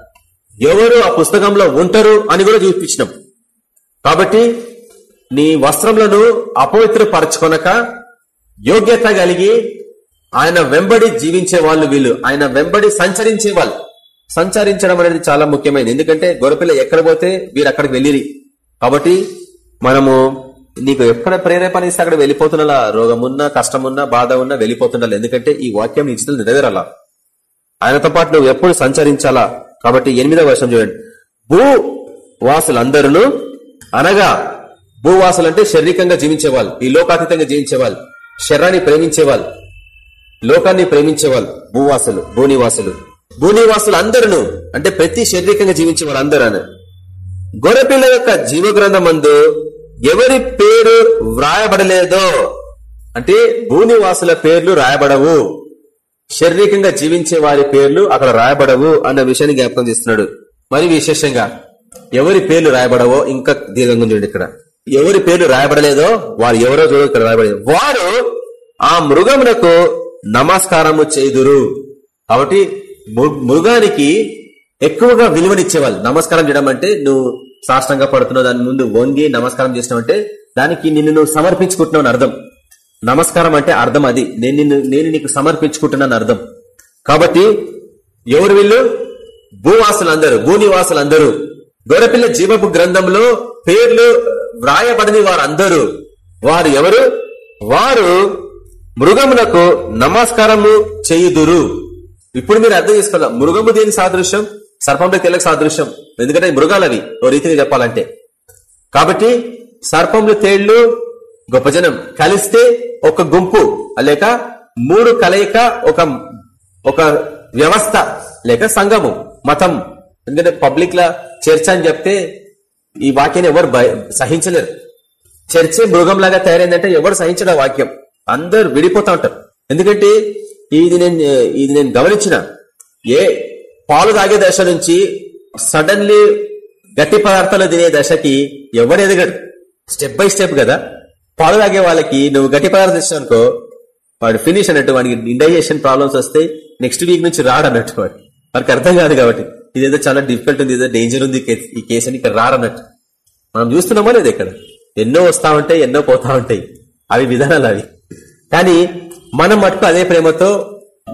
ఎవరు ఆ పుస్తకంలో ఉంటారు అని కూడా చూపించినాం. కాబట్టి నీ వస్త్రములను అపవిత్రపరచుకొనక యోగ్యత కలిగి ఆయన వెంబడి జీవించే వాళ్ళు. వీళ్ళు ఆయన వెంబడి సంచరించే వాళ్ళు సంచరించడం అనేది చాలా ముఖ్యమైనది. ఎందుకంటే గొరపిల్ల ఎక్కడ పోతే వీరు అక్కడికి వెళ్ళిరి. కాబట్టి మనము నీకు ఎక్కడ ప్రేరేపణ ఇస్తే అక్కడ వెళ్ళిపోతున్నా రోగమున్నా కష్టమున్నా బాధ ఉన్నా వెళ్ళిపోతుండాలి. ఎందుకంటే ఈ వాక్యం నీ జీవితంలో నెరవేరాలా? ఆయనతో పాటు నువ్వు ఎప్పుడు సంచరించాలా? కాబట్టి ఎనిమిదవ వర్షం చూడండి. భూ వాసులందరూ అనగా భూవాసులు అంటే శారీరకంగా జీవించేవాళ్ళు. ఈ లోకాతీతంగా జీవించేవాళ్ళు. శరీరాన్ని ప్రేమించేవాళ్ళు. లోకాన్ని ప్రేమించేవాళ్ళు. భూవాసులు భూనివాసులు. భూనివాసులు అందరును అంటే ప్రతి శారీరకంగా జీవించే వారు అందరూ అని గొర్రెపిల్ల యొక్క జీవగ్రంథమందు ఎవరి పేరు వ్రాయబడలేదో అంటే భూనివాసుల పేర్లు రాయబడవు. శారీరకంగా జీవించే వారి పేర్లు అక్కడ రాయబడవు అన్న విషయాన్ని జ్ఞాపకం చేస్తున్నాడు. మరి విశేషంగా ఎవరి పేర్లు రాయబడవో ఇంకా దీర్ఘంగా చూడండి ఇక్కడ. ఎవరి పేర్లు రాయబడలేదో వారు ఎవరో చూడ ఇక్కడ రాయబడలేదు. వారు ఆ మృగమునకు నమస్కారము చేదురు కాబట్టి మృగానికి ఎక్కువగా విలువనిచ్చేవాళ్ళు. నమస్కారం చేయడం అంటే నువ్వు సాష్టంగా పడుతున్నావు దాని ముందు వంగి నమస్కారం చేసినావు అంటే దానికి నిన్ను నువ్వు సమర్పించుకుంటున్నావు అర్థం. నమస్కారం అంటే అర్థం అది. నేను నిన్ను నేను నీకు సమర్పించుకుంటున్నాను అర్థం. కాబట్టి ఎవరు వీళ్ళు? భూవాసులందరూ భూనివాసులందరూ. గొర్రెపిల్ల జీవపు గ్రంథంలో పేర్లు వ్రాయబడని వారందరూ. వారు ఎవరు? వారు మృగములకు నమస్కారము చేయుదురు. ఇప్పుడు మీరు అర్థం చేసుకోవాలి? మృగము దేని సాదృశ్యం? సర్పంలో తెలకు సాదృశ్యం. ఎందుకంటే మృగాలవి ఓ రీతిగా చెప్పాలంటే. కాబట్టి సర్పంలు తేళ్ళు గొప్ప జనం. కలిస్తే ఒక గుంపు లేక మూడు కలయిక ఒక ఒక వ్యవస్థ లేక సంఘము మతం. ఎందుకంటే పబ్లిక్ లా చర్చ అని చెప్తే ఈ వాక్యాన్ని ఎవరు సహించలేరు. చర్చే మృగంలాగా తయారైందంటే ఎవరు సహించడం వాక్యం. అందరు విడిపోతా ఉంటారు. ఎందుకంటే ఇది నేను ఇది నేను గమనించిన. ఏ పాలు తాగే దశ నుంచి సడన్లీ గట్టి పదార్థాలు తినే దశకి ఎవడు ఎదగడు? స్టెప్ బై స్టెప్ కదా. పాలు తాగే వాళ్ళకి నువ్వు గట్టి పదార్థం ఇచ్చినానుకో వాడు ఫినిష్ అన్నట్టు వాడికి ఇండైజేషన్ ప్రాబ్లమ్స్ వస్తే నెక్స్ట్ వీక్ నుంచి రాడన్నట్టు వాడు. వాడికి అర్థం కాదు కాబట్టి. ఇదేదో చాలా డిఫికల్ట్ ఉంది ఏదో డేంజర్ ఉంది ఈ కేసు అని ఇక్కడ రారన్నట్టు మనం చూస్తున్నామో లేదు ఇక్కడ? ఎన్నో వస్తా ఉంటాయి ఎన్నో పోతా ఉంటాయి. అవి విధానాలు అవి. కానీ మనం మటుకు అదే ప్రేమతో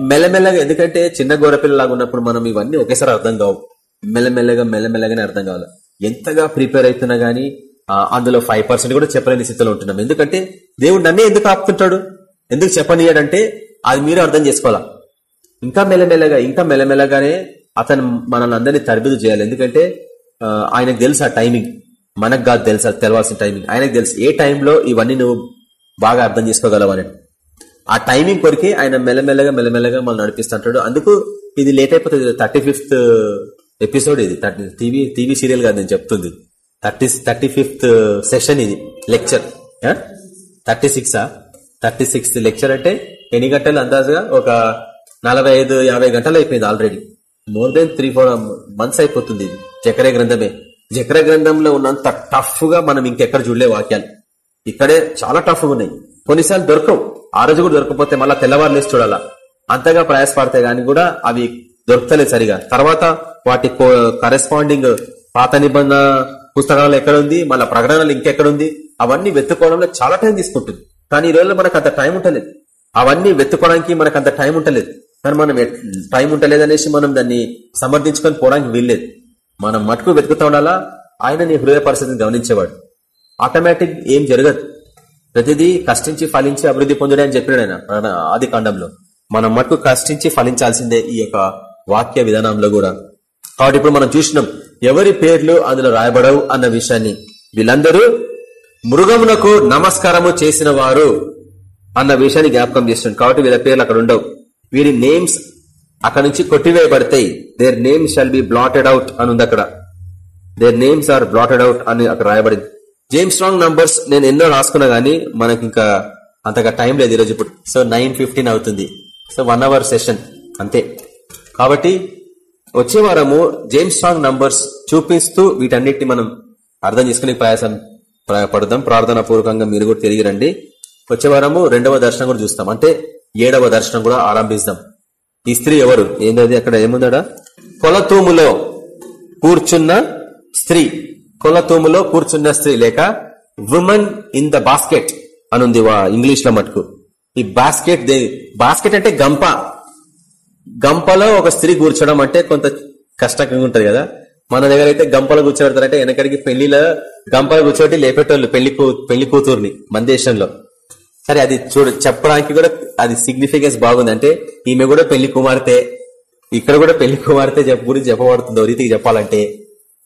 మెల్లమెల్లగా ఎందుకంటే చిన్న గోరపిల్లలాగా ఉన్నప్పుడు మనం ఇవన్నీ ఒకేసారి అర్థం కావు. మెల్లమెల్లగా మెల్లమెల్లగానే అర్థం కావాలి. ఎంతగా ప్రిపేర్ అవుతున్నా గానీ అందులో ఫైవ్ పర్సెంట్ కూడా చెప్పలేని స్థితిలో ఉంటున్నాం. ఎందుకంటే దేవుడు నన్నే ఎందుకు ఆపుతుంటాడు? ఎందుకు చెప్పనీయాడంటే అది మీరు అర్థం చేసుకోవాలా? ఇంకా మెల్లమెల్లగా ఇంకా మెల్లమెల్లగానే అతను మనల్ని అందరినీ తరబిదు చేయాలి. ఎందుకంటే ఆయనకు తెలుసు ఆ టైమింగ్ మనకు కాదు తెలుసు తెలవాల్సిన టైమింగ్ ఆయనకు తెలుసు ఏ టైంలో ఇవన్నీ నువ్వు బాగా అర్థం చేసుకోగలవు అని ఆ టైమింగ్ కొరికే ఆయన మెల్లమెల్లగా మెల్లమెల్లగా మనం నడిపిస్తుంటాడు. అందుకు ఇది లేట్ అయిపోతుంది. థర్టీ ఫిఫ్త్ ఎపిసోడ్ ఇది టీవీ టీవీ సీరియల్ కాదు నేను చెప్తుంది. థర్టీ థర్టీ ఫిఫ్త్ సెషన్ ఇది. లెక్చర్ థర్టీ సిక్సా థర్టీ సిక్స్త్ లెక్చర్ అంటే ఎన్ని గంటలు అందాజుగా? ఒక నలభై ఐదు యాభై గంటలు అయిపోయింది already more than three four months అయిపోతుంది ఇది. చక్ర గ్రంథమే. చక్ర గ్రంథంలో ఉన్నంత టఫ్గా మనం ఇంకెక్కడ చూడలే వాక్యాలు. ఇక్కడే చాలా టఫ్ ఉన్నాయి. కొన్నిసార్లు దొరకవు. ఆ రోజు కూడా దొరకకపోతే మళ్ళీ తెల్లవారులేసి చూడాలా. అంతగా ప్రయాసపడతాయి కానీ కూడా అవి దొరకలేదు సరిగా. తర్వాత వాటి కరెస్పాండింగ్ పాత నిబంధన పుస్తకాలు ఎక్కడుంది మళ్ళీ ప్రకటనలు ఇంకెక్కడుంది అవన్నీ వెతుక్కోవడంలో చాలా టైం తీసుకుంటుంది. కానీ ఈ రోజుల్లో మనకు అంత టైం ఉంటలేదు అవన్నీ వెతుక్కోవడానికి మనకు అంత టైం ఉంటలేదు కానీ మనం టైం ఉంటలేదు అనేసి మనం దాన్ని సమర్థించుకొని పోవడానికి వీల్లేదు. మనం మటుకు వెతుకుతా ఉండాలా ఆయన నీ హృదయ పరిస్థితిని గమనించేవాడు. ఆటోమేటిక్ ఏం జరగదు. ప్రతిదీ కష్టించి ఫలించి అభివృద్ధి పొందుడే అని చెప్పాడు ఆయన ఆది కాండంలో. మనం మటుకు కష్టించి ఫలించాల్సిందే ఈ యొక్క వాక్య విధానంలో కూడా. కాబట్టి ఇప్పుడు మనం చూసినాం ఎవరి పేర్లు అందులో రాయబడవు అన్న విషయాన్ని. వీళ్ళందరూ మృగమునకు నమస్కారము చేసిన వారు అన్న విషయాన్ని జ్ఞాపకం చేస్తుంది కాబట్టి వీళ్ళ పేర్లు అక్కడ ఉండవు. వీరి నేమ్స్ అక్కడ నుంచి కొట్టివేయబడతాయి. Their names shall be blotted out అని ఉంది అక్కడ. Their names are blotted out అని అక్కడ రాయబడింది. జేమ్స్ స్ట్రాంగ్ నంబర్స్ నేను ఎన్నో రాసుకున్నా గానీ మనకి ఇంకా అంతగా టైం లేదు ఈరోజు ఇప్పుడు. సో నైన్ ఫిఫ్టీన్ అవుతుంది. సో వన్ అవర్ సెషన్ అంతే. కాబట్టి వచ్చే వారము జేమ్స్ స్ట్రాంగ్ నంబర్స్ చూపిస్తూ వీటన్నిటిని మనం అర్థం చేసుకునే ప్రయాసం పడదాం. ప్రార్థన పూర్వకంగా మీరు కూడా తిరిగి రండి. వచ్చే వారము రెండవ దర్శనం కూడా చూస్తాం. అంటే ఏడవ దర్శనం కూడా ఆరంభిస్తాం. ఈ స్త్రీ ఎవరు? ఏంటది అక్కడ ఏముందడా? కొలతూములో కూర్చున్న స్త్రీ. కొలతూములో కూర్చున్న స్త్రీ లేక ఉమెన్ ఇన్ ద బాస్కెట్ అనుంది ఇంగ్లీష్లో మటుకు. ఈ బాస్కెట్ బాస్కెట్ అంటే గంప. గంపలో ఒక స్త్రీ కూర్చోడం అంటే కొంత కష్టంగా ఉంటది కదా. మన దగ్గర అయితే గంపలో కూర్చోబెడతారంటే వెనకడికి పెళ్ళిలో గంపలో కూర్చోబెట్టి లేపేటోళ్ళు పెళ్ళి పెళ్ళి కూతుర్ని మన దేశంలో సరే అది చూడ చెప్పడానికి కూడా అది సిగ్నిఫికెన్స్ బాగుంది. అంటే ఈమె కూడా పెళ్ళి కుమార్తె ఇక్కడ కూడా పెళ్ళి కుమార్తె గురించి చెప్పబడుతుంది రీతికి చెప్పాలంటే.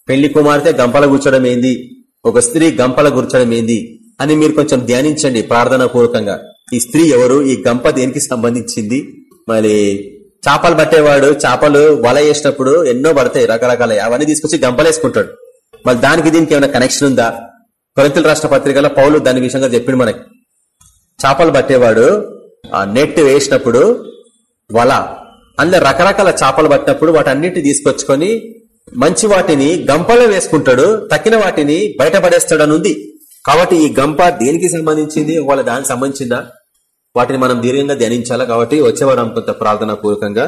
పెళ్ళి కుమార్తె గంపల కూర్చోడం ఏంది? ఒక స్త్రీ గంపల కూర్చోడం ఏంది? అని మీరు కొంచెం ధ్యానించండి ప్రార్థనా పూర్వకంగా. ఈ స్త్రీ ఎవరు? ఈ గంప దేనికి సంబంధించింది? మరి చేపలు పట్టేవాడు చేపలు వల వేసినప్పుడు ఎన్నో పడతాయి రకరకాల. అవన్నీ తీసుకొచ్చి గంపలేసుకుంటాడు మరి దానికి దీనికి ఏమైనా కనెక్షన్ ఉందా? కొరింతల రాష్ట్ర పత్రికలో పౌలు దాని విషయంగా చెప్పిండు మనకి. చేపలు పట్టేవాడు ఆ నెట్ వేసినప్పుడు వల. అందులో రకరకాల చేపలు పట్టినప్పుడు వాటన్నిటి తీసుకొచ్చుకొని మంచి వాటిని గంపలో వేసుకుంటాడు తక్కిన వాటిని బయటపడేస్తాడని ఉంది కాబట్టి ఈ గంప దేనికి సంబంధించింది? వాళ్ళ దానికి సంబంధించిందా? వాటిని మనం దీర్ఘంగా ధ్యానించాలా? కాబట్టి వచ్చేవారం కొంత ప్రార్థన పూర్వకంగా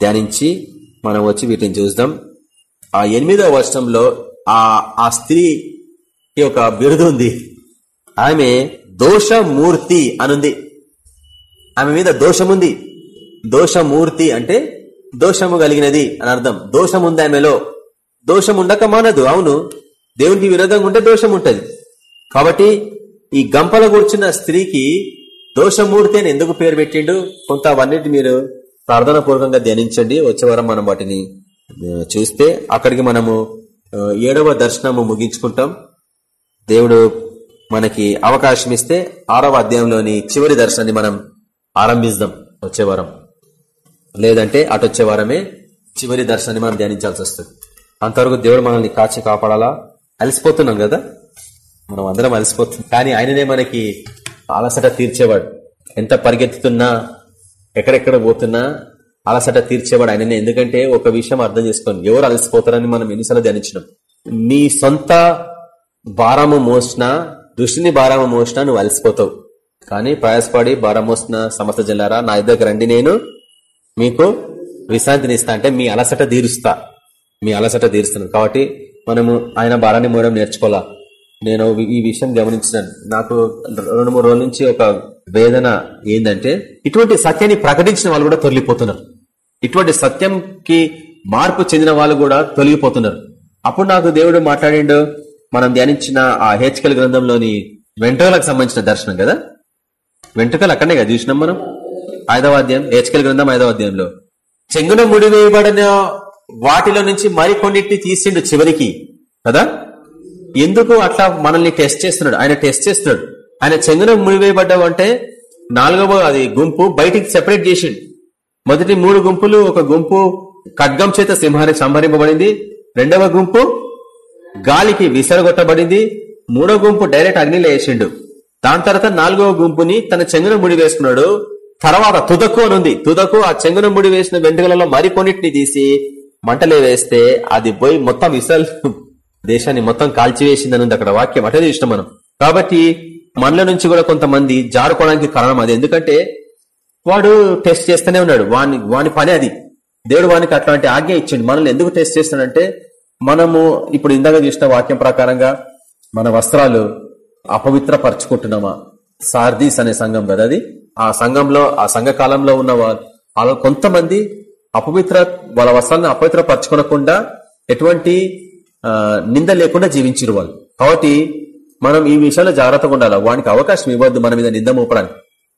ధ్యానించి మనం వచ్చి వీటిని చూద్దాం. ఆ ఎనిమిదవ వర్షంలో ఆ ఆ స్త్రీకి ఒక బిరుదు ఉంది. ఆమె దోషమూర్తి అనుంది. ఆమె మీద దోషముంది. దోషమూర్తి అంటే దోషము కలిగినది అని అర్థం. దోషం ఉంది ఆమెలో. దోషం ఉండక మానదు అవును. దేవునికి విరోధంగా ఉంటే దోషం ఉంటుంది కాబట్టి ఈ గంపల కూర్చున్న స్త్రీకి దోషమూర్తి అని ఎందుకు పేరు పెట్టిండు? కొంత అవన్నిటి మీరు ప్రార్థన పూర్వకంగా ధ్యానించండి. వచ్చే వారం మనం వాటిని చూస్తే అక్కడికి మనము ఏడవ దర్శనము ముగించుకుంటాం. దేవుడు మనకి అవకాశం ఇస్తే ఆరవ అధ్యాయంలోని చివరి దర్శనాన్ని మనం ఆరంభిస్తాం వచ్చే వారం. లేదంటే అటు వచ్చే వారమే చివరి దర్శనాన్ని మనం ధ్యానించాల్సి వస్తుంది. అంతవరకు దేవుడు మనల్ని కాచి కాపాడాలా? అలసిపోతున్నాం కదా? మనం అందరం అలసిపోతున్నాం. కానీ ఆయననే మనకి అలసట తీర్చేవాడు. ఎంత పరిగెత్తుతున్నా ఎక్కడెక్కడ పోతున్నా అలసట తీర్చేవాడు ఆయననే. ఎందుకంటే ఒక విషయం అర్థం చేసుకోండి. ఎవరు అలసిపోతారని మనం ఎన్నిసార్లు ధ్యానించినాం? నీ సొంత భారము మోసినా దృష్టిని భారము మోసినా నువ్వు అలసిపోతావు. కానీ ప్రయాసపడి భారం మోసిన సమస్త జిల్లారా నా ఇద్దరికి రండి నేను. మీకు విశ్రాంతిని ఇస్తా అంటే మీ అలసట తీరుస్తా. మీ అలసట తీరుస్తున్నాను. కాబట్టి మనము ఆయన భారాన్ని మోయడం నేర్చుకోవాలా? నేను ఈ విషయం గమనించినాను. నాకు రెండు మూడు రోజుల నుంచి ఒక వేదన ఏంటంటే ఇటువంటి సత్యాన్ని ప్రకటించిన వాళ్ళు కూడా తొలగిపోతున్నారు. ఇటువంటి సత్యంకి మార్పు చెందిన వాళ్ళు కూడా తొలగిపోతున్నారు. అప్పుడు నాకు దేవుడు మాట్లాడిండు మనం ధ్యానించిన ఆ హెచ్కల్ గ్రంథంలోని వెంట్రుకలకు సంబంధించిన దర్శనం కదా? వెంట్రుకలు అక్కడనే కదా చూసినాం మనం? ఐదవ అధ్యాయం హెచ్కెల్ గ్రంథం ఐదవ అధ్యాయంలో చెంగున ముడి వేయబడిన వాటిలో నుంచి మరికొన్నిటిని తీసిండు చివరికి. కదా? ఎందుకు అట్లా మనల్ని టెస్ట్ చేస్తున్నాడు? ఆయన టెస్ట్ చేస్తున్నాడు. ఆయన చెంగున ముడివేయబడ్డావు అంటే నాలుగవ అది గుంపు బయటికి సెపరేట్ చేసిండు. మొదటి మూడు గుంపులు ఒక గుంపు ఖడ్గం చేత సింహాన్ని సంహరింపబడింది. రెండవ గుంపు గాలికి విసరగొట్టబడింది. మూడో గుంపు డైరెక్ట్ అగ్నిలో వేసిండు. దాని తర్వాత నాలుగవ గుంపుని తన చెంగున ముడి వేసుకున్నాడు. తర్వాత తుదకు అనుంది తుదకు ఆ చెంగున ముడి వేసిన వెంట్రుకలలో మరికొన్నిటిని తీసి మంటలే వేస్తే అది పోయి మొత్తం ఇసల్ దేశాన్ని మొత్తం కాల్చివేసిందని ఉంది అక్కడ వాక్యం. అటే చూసినాం మనం. కాబట్టి మనల నుంచి కూడా కొంతమంది జారుకోవడానికి కారణం అది. ఎందుకంటే వాడు టెస్ట్ చేస్తూనే ఉన్నాడు. వాని వాని పని అది. దేవుడు వానికి అట్లాంటి ఆజ్ఞ ఇచ్చిండు. మనల్ని ఎందుకు టెస్ట్ చేస్తాడంటే మనము ఇప్పుడు ఇందాక చూసిన వాక్యం ప్రకారంగా మన వస్త్రాలు అపవిత్రపరుచుకుంటున్నామా? సార్దీస్ అనే సంఘం కదా అది. ఆ సంఘంలో ఆ సంఘ కాలంలో ఉన్న వాళ్ళు కొంతమంది అపవిత్ర వాళ్ళ వస్త్రాలను అపవిత్రపరచుకోనకుండా ఎటువంటి నింద లేకుండా జీవించారు వాళ్ళు. కాబట్టి మనం ఈ విషయాల్లో జాగ్రత్తగా ఉండాలి. వానికి అవకాశం ఇవ్వద్దు మన మీద నింద మోపడానికి.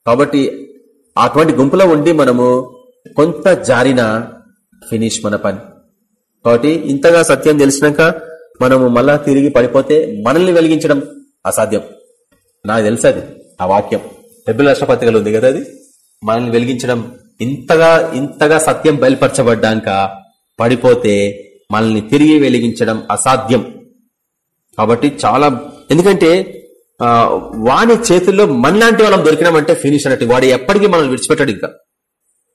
కాబట్టి అటువంటి గుంపులో ఉండి మనము కొంత జారిన ఫినిష్ మన పని. కాబట్టి ఇంతగా సత్యం తెలిసినాక మనము మళ్ళా తిరిగి పడిపోతే మనల్ని వెలిగించడం అసాధ్యం. నాకు తెలుసు అది ఆ వాక్యం. హెబిల్ రాష్ట్రపతికలు ఉంది కదా అది? మనల్ని వెలిగించడం ఇంతగా ఇంతగా సత్యం బయలుపరచబడ్డాక పడిపోతే మనల్ని తిరిగి వెలిగించడం అసాధ్యం. కాబట్టి చాలా ఎందుకంటే వాని చేతుల్లో మనలాంటి వాళ్ళం దొరికినామంటే ఫినిష్ అన్నట్టు వాడు ఎప్పటికీ మనల్ని విడిచిపెట్టాడు ఇంకా.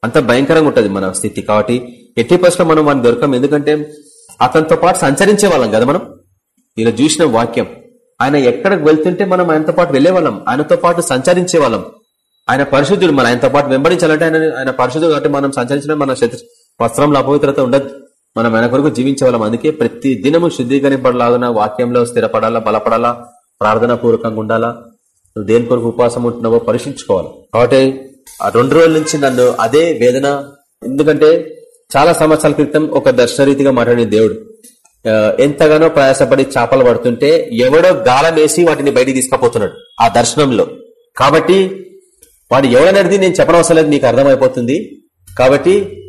అంత భయంకరంగా ఉంటుంది మన స్థితి. కాబట్టి ఎట్టి పరిస్థితిలో మనం వాడిని దొరకం ఎందుకంటే అతనితో పాటు సంచరించే వాళ్ళం కదా మనం? ఈరోజు చూసిన వాక్యం. ఆయన ఎక్కడికి వెళ్తుంటే మనం ఆయనతో పాటు వెళ్ళేవాళ్ళం ఆయనతో పాటు సంచరించే వాళ్ళం ఆయన పరిశుద్ధుడు. మన ఆయనతో పాటు వెంబడించాలంటే ఆయన ఆయన పరిశుద్ధుడు కాబట్టి మనం సంచరించడం మన వస్త్రంలో అపవిత్రత ఉండదు. మనం ఆయన కొరకు జీవించే వాళ్ళం అందుకే ప్రతి దినము శుద్ధీకరింపడలాగున వాక్యంలో స్థిరపడాలా బలపడాలా ప్రార్థన పూర్వకంగా ఉండాలా? నువ్వు దేని కొరకు ఉపవాసం ఉంటున్నావో పరీక్షించుకోవాలి. కాబట్టి ఆ రెండు రోజుల నుంచి నన్ను అదే వేదన ఎందుకంటే చాలా సంవత్సరాల క్రితం ఒక దర్శనరీతిగా మాట్లాడిన దేవుడు. ఎంతగానో ప్రయాసపడి చేపలు పడుతుంటే ఎవడో గాలం వేసి వాటిని బయటికి తీసుకుపోతున్నాడు ఆ దర్శనంలో. కాబట్టి వాడు ఎవడనడిది నేను చెప్పనవసరం లేదు నీకు అర్థమైపోతుంది. కాబట్టి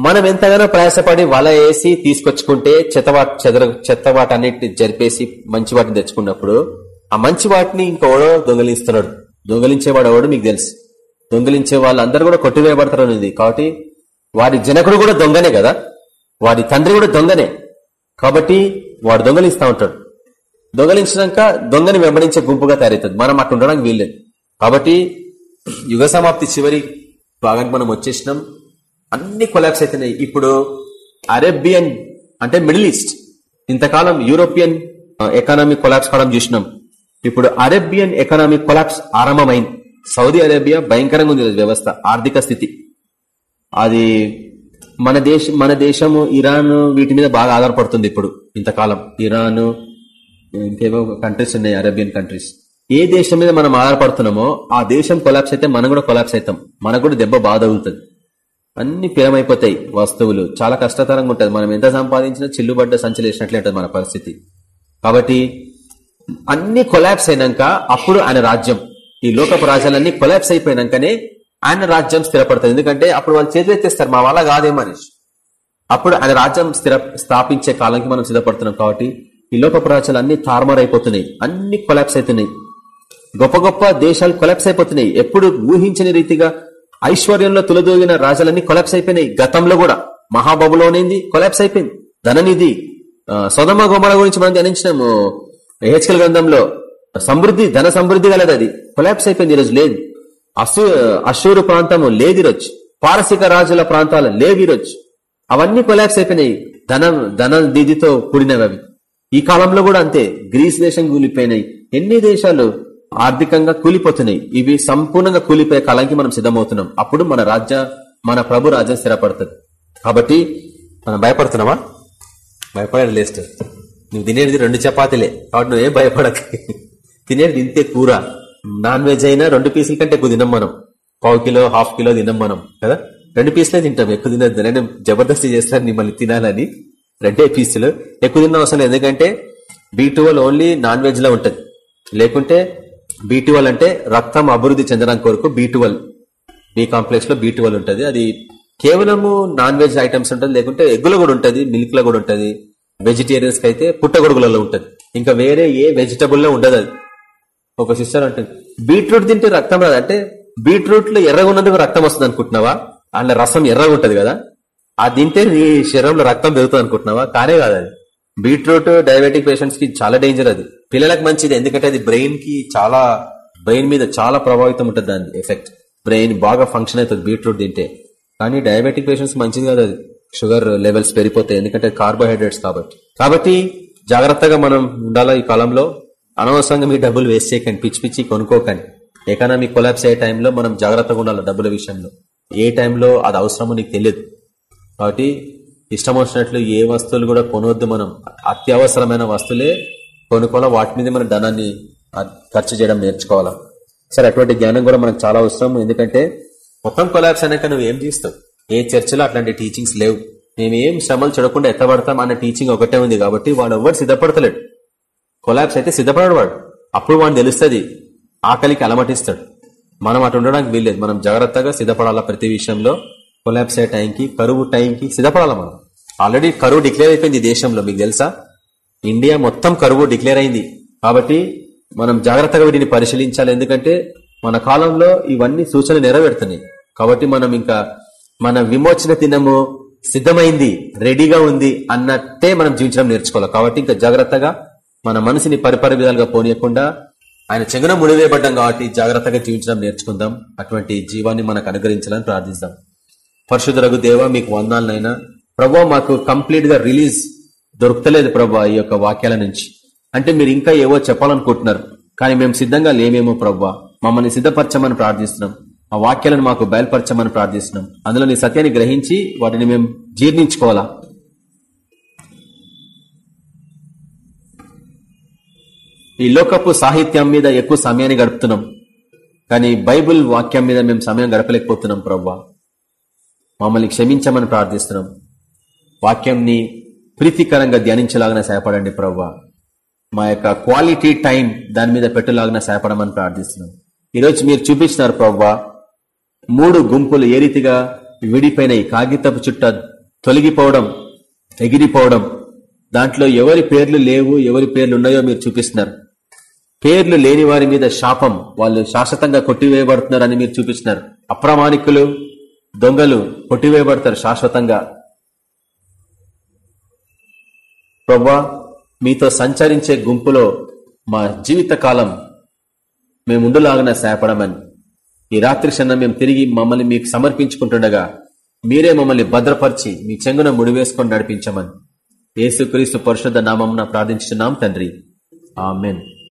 మనం ఎంతగానో ప్రయాసపడి వల వేసి తీసుకొచ్చుకుంటే చెత్తవాటి చెదర చెత్త అన్నిటిని జరిపేసి మంచి వాటిని తెచ్చుకున్నప్పుడు ఆ మంచి వాటిని ఇంకోడో దొంగలిస్తున్నాడు. దొంగలించేవాడు ఎవడు మీకు తెలుసు. దొంగలించే వాళ్ళందరూ కూడా కొట్టివేయబడతారు అనేది కాబట్టి వాడి జనకుడు కూడా దొంగనే కదా? వాడి తండ్రి కూడా దొంగనే. కాబట్టి వాడు దొంగలిస్తా ఉంటాడు. దొంగలించినాక దొంగని వెంబడించే గుంపుగా తయారవుతుంది మనం అట్లా ఉండడానికి వీల్లేదు. కాబట్టి యుగ సమాప్తి చివరి భాగానికి మనం వచ్చేసినాం. అన్ని కొలాబ్స్ అవుతున్నాయి ఇప్పుడు అరేబియన్ అంటే మిడిల్ ఈస్ట్. ఇంతకాలం యూరోపియన్ ఎకానమీ కొలాబ్స్ కావడం చూసినాం. ఇప్పుడు అరేబియన్ ఎకనామిక్ కొలాబ్స్ ఆరంభమైంది. సౌదీ అరేబియా భయంకరంగా ఉంది వ్యవస్థ ఆర్థిక స్థితి. అది మన దేశ మన దేశము ఇరాన్ వీటి మీద బాగా ఆధారపడుతుంది ఇప్పుడు ఇంతకాలం. ఇరాన్ ఇంకేవో కంట్రీస్ ఉన్నాయి అరేబియన్ కంట్రీస్ ఏ దేశం మీద మనం ఆధారపడుతున్నామో ఆ దేశం కొలాప్స్ అయితే మనం కూడా కొలాప్స్ అవుతాం. మనకు కూడా దెబ్బ బాధ అవుతుంది. అన్ని పిరమైపోతాయి వస్తువులు. చాలా కష్టతరంగా ఉంటుంది. మనం ఎంత సంపాదించినా చిల్లుబడ్డ సంచలేసినట్లే ఉంటుంది మన పరిస్థితి. కాబట్టి అన్ని కొలాప్స్ అయినాక అప్పుడు ఆయన రాజ్యం. ఈ లోకపు రాజ్యాలన్నీ కొలాప్స్ అయిపోయినాకనే ఆయన రాజ్యం స్థిరపడుతుంది. ఎందుకంటే అప్పుడు వాళ్ళు చేతులెత్తేస్తారు మా వల్ల కాదే మనిషి. అప్పుడు ఆయన రాజ్యం స్థిర స్థాపించే కాలానికి మనం సిద్ధపడుతున్నాం కాబట్టి ఈ లోకపు రాజ్యాలు అన్ని తారుమారైపోతున్నాయి. అన్ని కొలాప్స్ అవుతున్నాయి గొప్ప గొప్ప దేశాలు కొలాప్స్ అయిపోతున్నాయి. ఎప్పుడు ఊహించని రీతిగా ఐశ్వర్యంలో తులదోగిన రాజాలన్నీ కొలాప్స్ అయిపోయినాయి. గతంలో కూడా మహాబబులోనింది? కొలాప్స్ అయిపోయింది. ధననిధి ఆ, సొదమ గోమల గురించి మనం ధ్యానించినాము హెచ్కల్ గ్రంథంలో సమృద్ధి ధన సమృద్ధి గలది అది కొలాప్స్ అయిపోయింది ఈరోజు లేదు. అసూ అశూరు ప్రాంతము లేదిరొచ్చు. పారసిక రాజుల ప్రాంతాలు లేవిరొచ్చు. అవన్నీ కొలాక్స్ అయిపోయినాయి. ధన ధన దీదితో కూడినవి అవి ఈ కాలంలో కూడా అంతే. గ్రీస్ దేశం కూలిపోయినాయి. ఎన్ని దేశాలు ఆర్థికంగా కూలిపోతున్నాయి. ఇవి సంపూర్ణంగా కూలిపోయే కాలానికి మనం సిద్ధమవుతున్నాం. అప్పుడు మన రాజ్య మన ప్రభు రాజ్యం స్థిరపడుతుంది. కాబట్టి మనం భయపడుతున్నావా భయపడేది లేస్ట్ నువ్వు తినేది రెండు చపాతీలే. కాబట్టి నువ్వేం భయపడక. తినేది ఇంతే కూర. నాన్ వెజ్ అయినా రెండు పీసుల కంటే ఎక్కువ తినం మనం. పావు కిలో హాఫ్ కిలో తినం మనం కదా? రెండు పీసులే తింటాం ఎక్కువ తినద్దు. నేను జబర్దస్తి చేస్తాను మిమ్మల్ని తినాలని. రెండే పీసులు. ఎక్కువ తిన్న అవసరం ఎందుకంటే బీ ఓన్లీ నాన్ వెజ్లో ఉంటుంది. లేకుంటే బీ అంటే రక్తం అభివృద్ధి చెందడానికి కొరకు బీ బి కాంప్లెక్స్లో. బీ ఉంటుంది. అది కేవలము నాన్ వెజ్ ఐటమ్స్ ఉంటుంది. లేకుంటే ఎగ్గులో కూడా ఉంటుంది మిల్క్లో కూడా ఉంటుంది. వెజిటేరియన్స్కి అయితే పుట్టగొడుగులలో ఉంటుంది. ఇంకా వేరే ఏ వెజిటబుల్లో ఉండదు అది. ఒక సిస్టర్ అంటుంది బీట్రూట్ తింటే రక్తం రాదు? అంటే బీట్రూట్లో ఎర్రగా ఉన్నందుకు రక్తం వస్తుంది అనుకుంటున్నావా? అందులో రసం ఎర్రగా ఉంటది కదా. అది తింటే నీ శరీరంలో రక్తం పెరుగుతుంది అనుకుంటున్నావా? కానే కాదు అది. బీట్రూట్ డయాబెటిక్ పేషెంట్స్కి చాలా డేంజర్ అది. పిల్లలకు మంచిది ఎందుకంటే అది బ్రెయిన్కి చాలా బ్రెయిన్ మీద చాలా ప్రభావితం ఉంటుంది దాని ఎఫెక్ట్. బ్రెయిన్ బాగా ఫంక్షన్ అవుతుంది బీట్రూట్ తింటే. కానీ డయాబెటిక్ పేషెంట్స్ మంచిది కాదు అది. షుగర్ లెవెల్స్ పెరిగిపోతాయి ఎందుకంటే కార్బోహైడ్రేట్స్ కాబట్టి. కాబట్టి జాగ్రత్తగా మనం ఉండాలా ఈ కాలంలో? అనవసరంగా మీ డబ్బులు వేస్ట్ చేయకండి పిచ్చి పిచ్చి కొనుక్కోకండి. ఎకానమీ కొలాప్స్ అయ్యే టైంలో మనం జాగ్రత్తగా ఉండాలి డబ్బుల విషయంలో. ఏ టైంలో అది అవసరమో నీకు తెలియదు కాబట్టి ఇష్టం వచ్చినట్లు ఏ వస్తువులు కూడా కొనవద్దు మనం. అత్యవసరమైన వస్తువులే కొనుక్కోవాలా? వాటి మీద మన ధనాన్ని ఖర్చు చేయడం నేర్చుకోవాలా? సరే అటువంటి జ్ఞానం కూడా మనకు చాలా అవసరం. ఎందుకంటే మొత్తం కొలాబ్స్ అయినాక నువ్వు ఏం చేస్తావు? ఏ చర్చలో అట్లాంటి టీచింగ్స్ లేవు. మేము ఏం శ్రమలు చూడకుండా ఎత్తబడతాం అన్న టీచింగ్ ఒకటే ఉంది కాబట్టి వాడు ఎవరు సిద్ధపడతలేడు. కొలాబ్స్ అయితే సిద్ధపడాడు వాడు. అప్పుడు వాడు తెలుస్తుంది ఆకలికి అలమటిస్తాడు. మనం అటు ఉండడానికి వీల్లేదు. మనం జాగ్రత్తగా సిద్ధపడాలా ప్రతి విషయంలో? కొలాబ్స్ అయ్యే టైంకి కరువు టైంకి సిద్ధపడాలా మనం? ఆల్రెడీ కరువు డిక్లేర్ అయిపోయింది దేశంలో మీకు తెలుసా? ఇండియా మొత్తం కరువు డిక్లేర్ అయింది. కాబట్టి మనం జాగ్రత్తగా వీటిని పరిశీలించాలి. ఎందుకంటే మన కాలంలో ఇవన్నీ సూచనలు నెరవేరుతున్నాయి. కాబట్టి మనం ఇంకా మన విమోచన దినము సిద్ధమైంది రెడీగా ఉంది అన్నట్టే మనం జీవించడం నేర్చుకోవాలి. కాబట్టి ఇంకా జాగ్రత్తగా మన మనసుని పరిపర విధాలుగా పోనీయకుండా ఆయన చెంగున ముడివేయబడ్డాం కాబట్టి జాగ్రత్తగా జీవించడం నేర్చుకుందాం. అటువంటి జీవాన్ని మనకు అనుగ్రహించాలని ప్రార్థిస్తాం. పరశుధరగు దేవ మీకు వందాలనైనా. ప్రభా మాకు కంప్లీట్గా రిలీజ్ దొరుకుతలేదు ప్రభా ఈ యొక్క వాక్యాల నుంచి. అంటే మీరు ఇంకా ఏవో చెప్పాలనుకుంటున్నారు కానీ మేము సిద్ధంగా లేమేమో ప్రభా. మమ్మల్ని సిద్ధపరచమని ప్రార్థిస్తున్నాం. ఆ వాక్యాలను మాకు బయలుపరచమని ప్రార్థిస్తున్నాం. అందులో నీ సత్యాన్ని గ్రహించి వాటిని మేము జీర్ణించుకోవాలా? ఈ లోకపు సాహిత్యం మీద ఎక్కువ సమయాన్ని గడుపుతున్నాం. కానీ బైబుల్ వాక్యం మీద మేము సమయం గడపలేకపోతున్నాం ప్రవ్వా. మమ్మల్ని క్షమించమని ప్రార్థిస్తున్నాం. వాక్యంని ప్రీతికరంగా ధ్యానించలాగిన సహాయపడండి ప్రవ్వా. మా యొక్క క్వాలిటీ టైం దాని మీద పెట్టలాగిన సహాయపడమని ప్రార్థిస్తున్నాం. ఈరోజు మీరు చూపించినారు ప్రవ్వా మూడు గుంపులు ఏ రీతిగా విడిపోయినాయి కాగితపు చుట్ట తొలగిపోవడం ఎగిరిపోవడం దాంట్లో ఎవరి పేర్లు లేవు ఎవరి పేర్లు ఉన్నాయో మీరు చూపిస్తున్నారు. పేర్లు లేని వారి మీద శాపం. వాళ్ళు శాశ్వతంగా కొట్టివేయబడుతున్నారని మీరు చూపిస్తున్నారు. అప్రమాణికులు దొంగలు కొట్టివేయబడతారు శాశ్వతంగా. ప్రవ్వా మీతో సంచరించే గుంపులో మా జీవిత కాలం మేముండులాగిన సేపడమని. ఈ రాత్రి క్షణం మేము తిరిగి మమ్మల్ని మీకు సమర్పించుకుంటుండగా మీరే మమ్మల్ని భద్రపరిచి మీ చెంగున ముడివేసుకొని నడిపించమని. యేసుక్రీస్తు పరిశుద్ధ నామం ప్రార్థించున్నాం తండ్రి. ఆమెన్.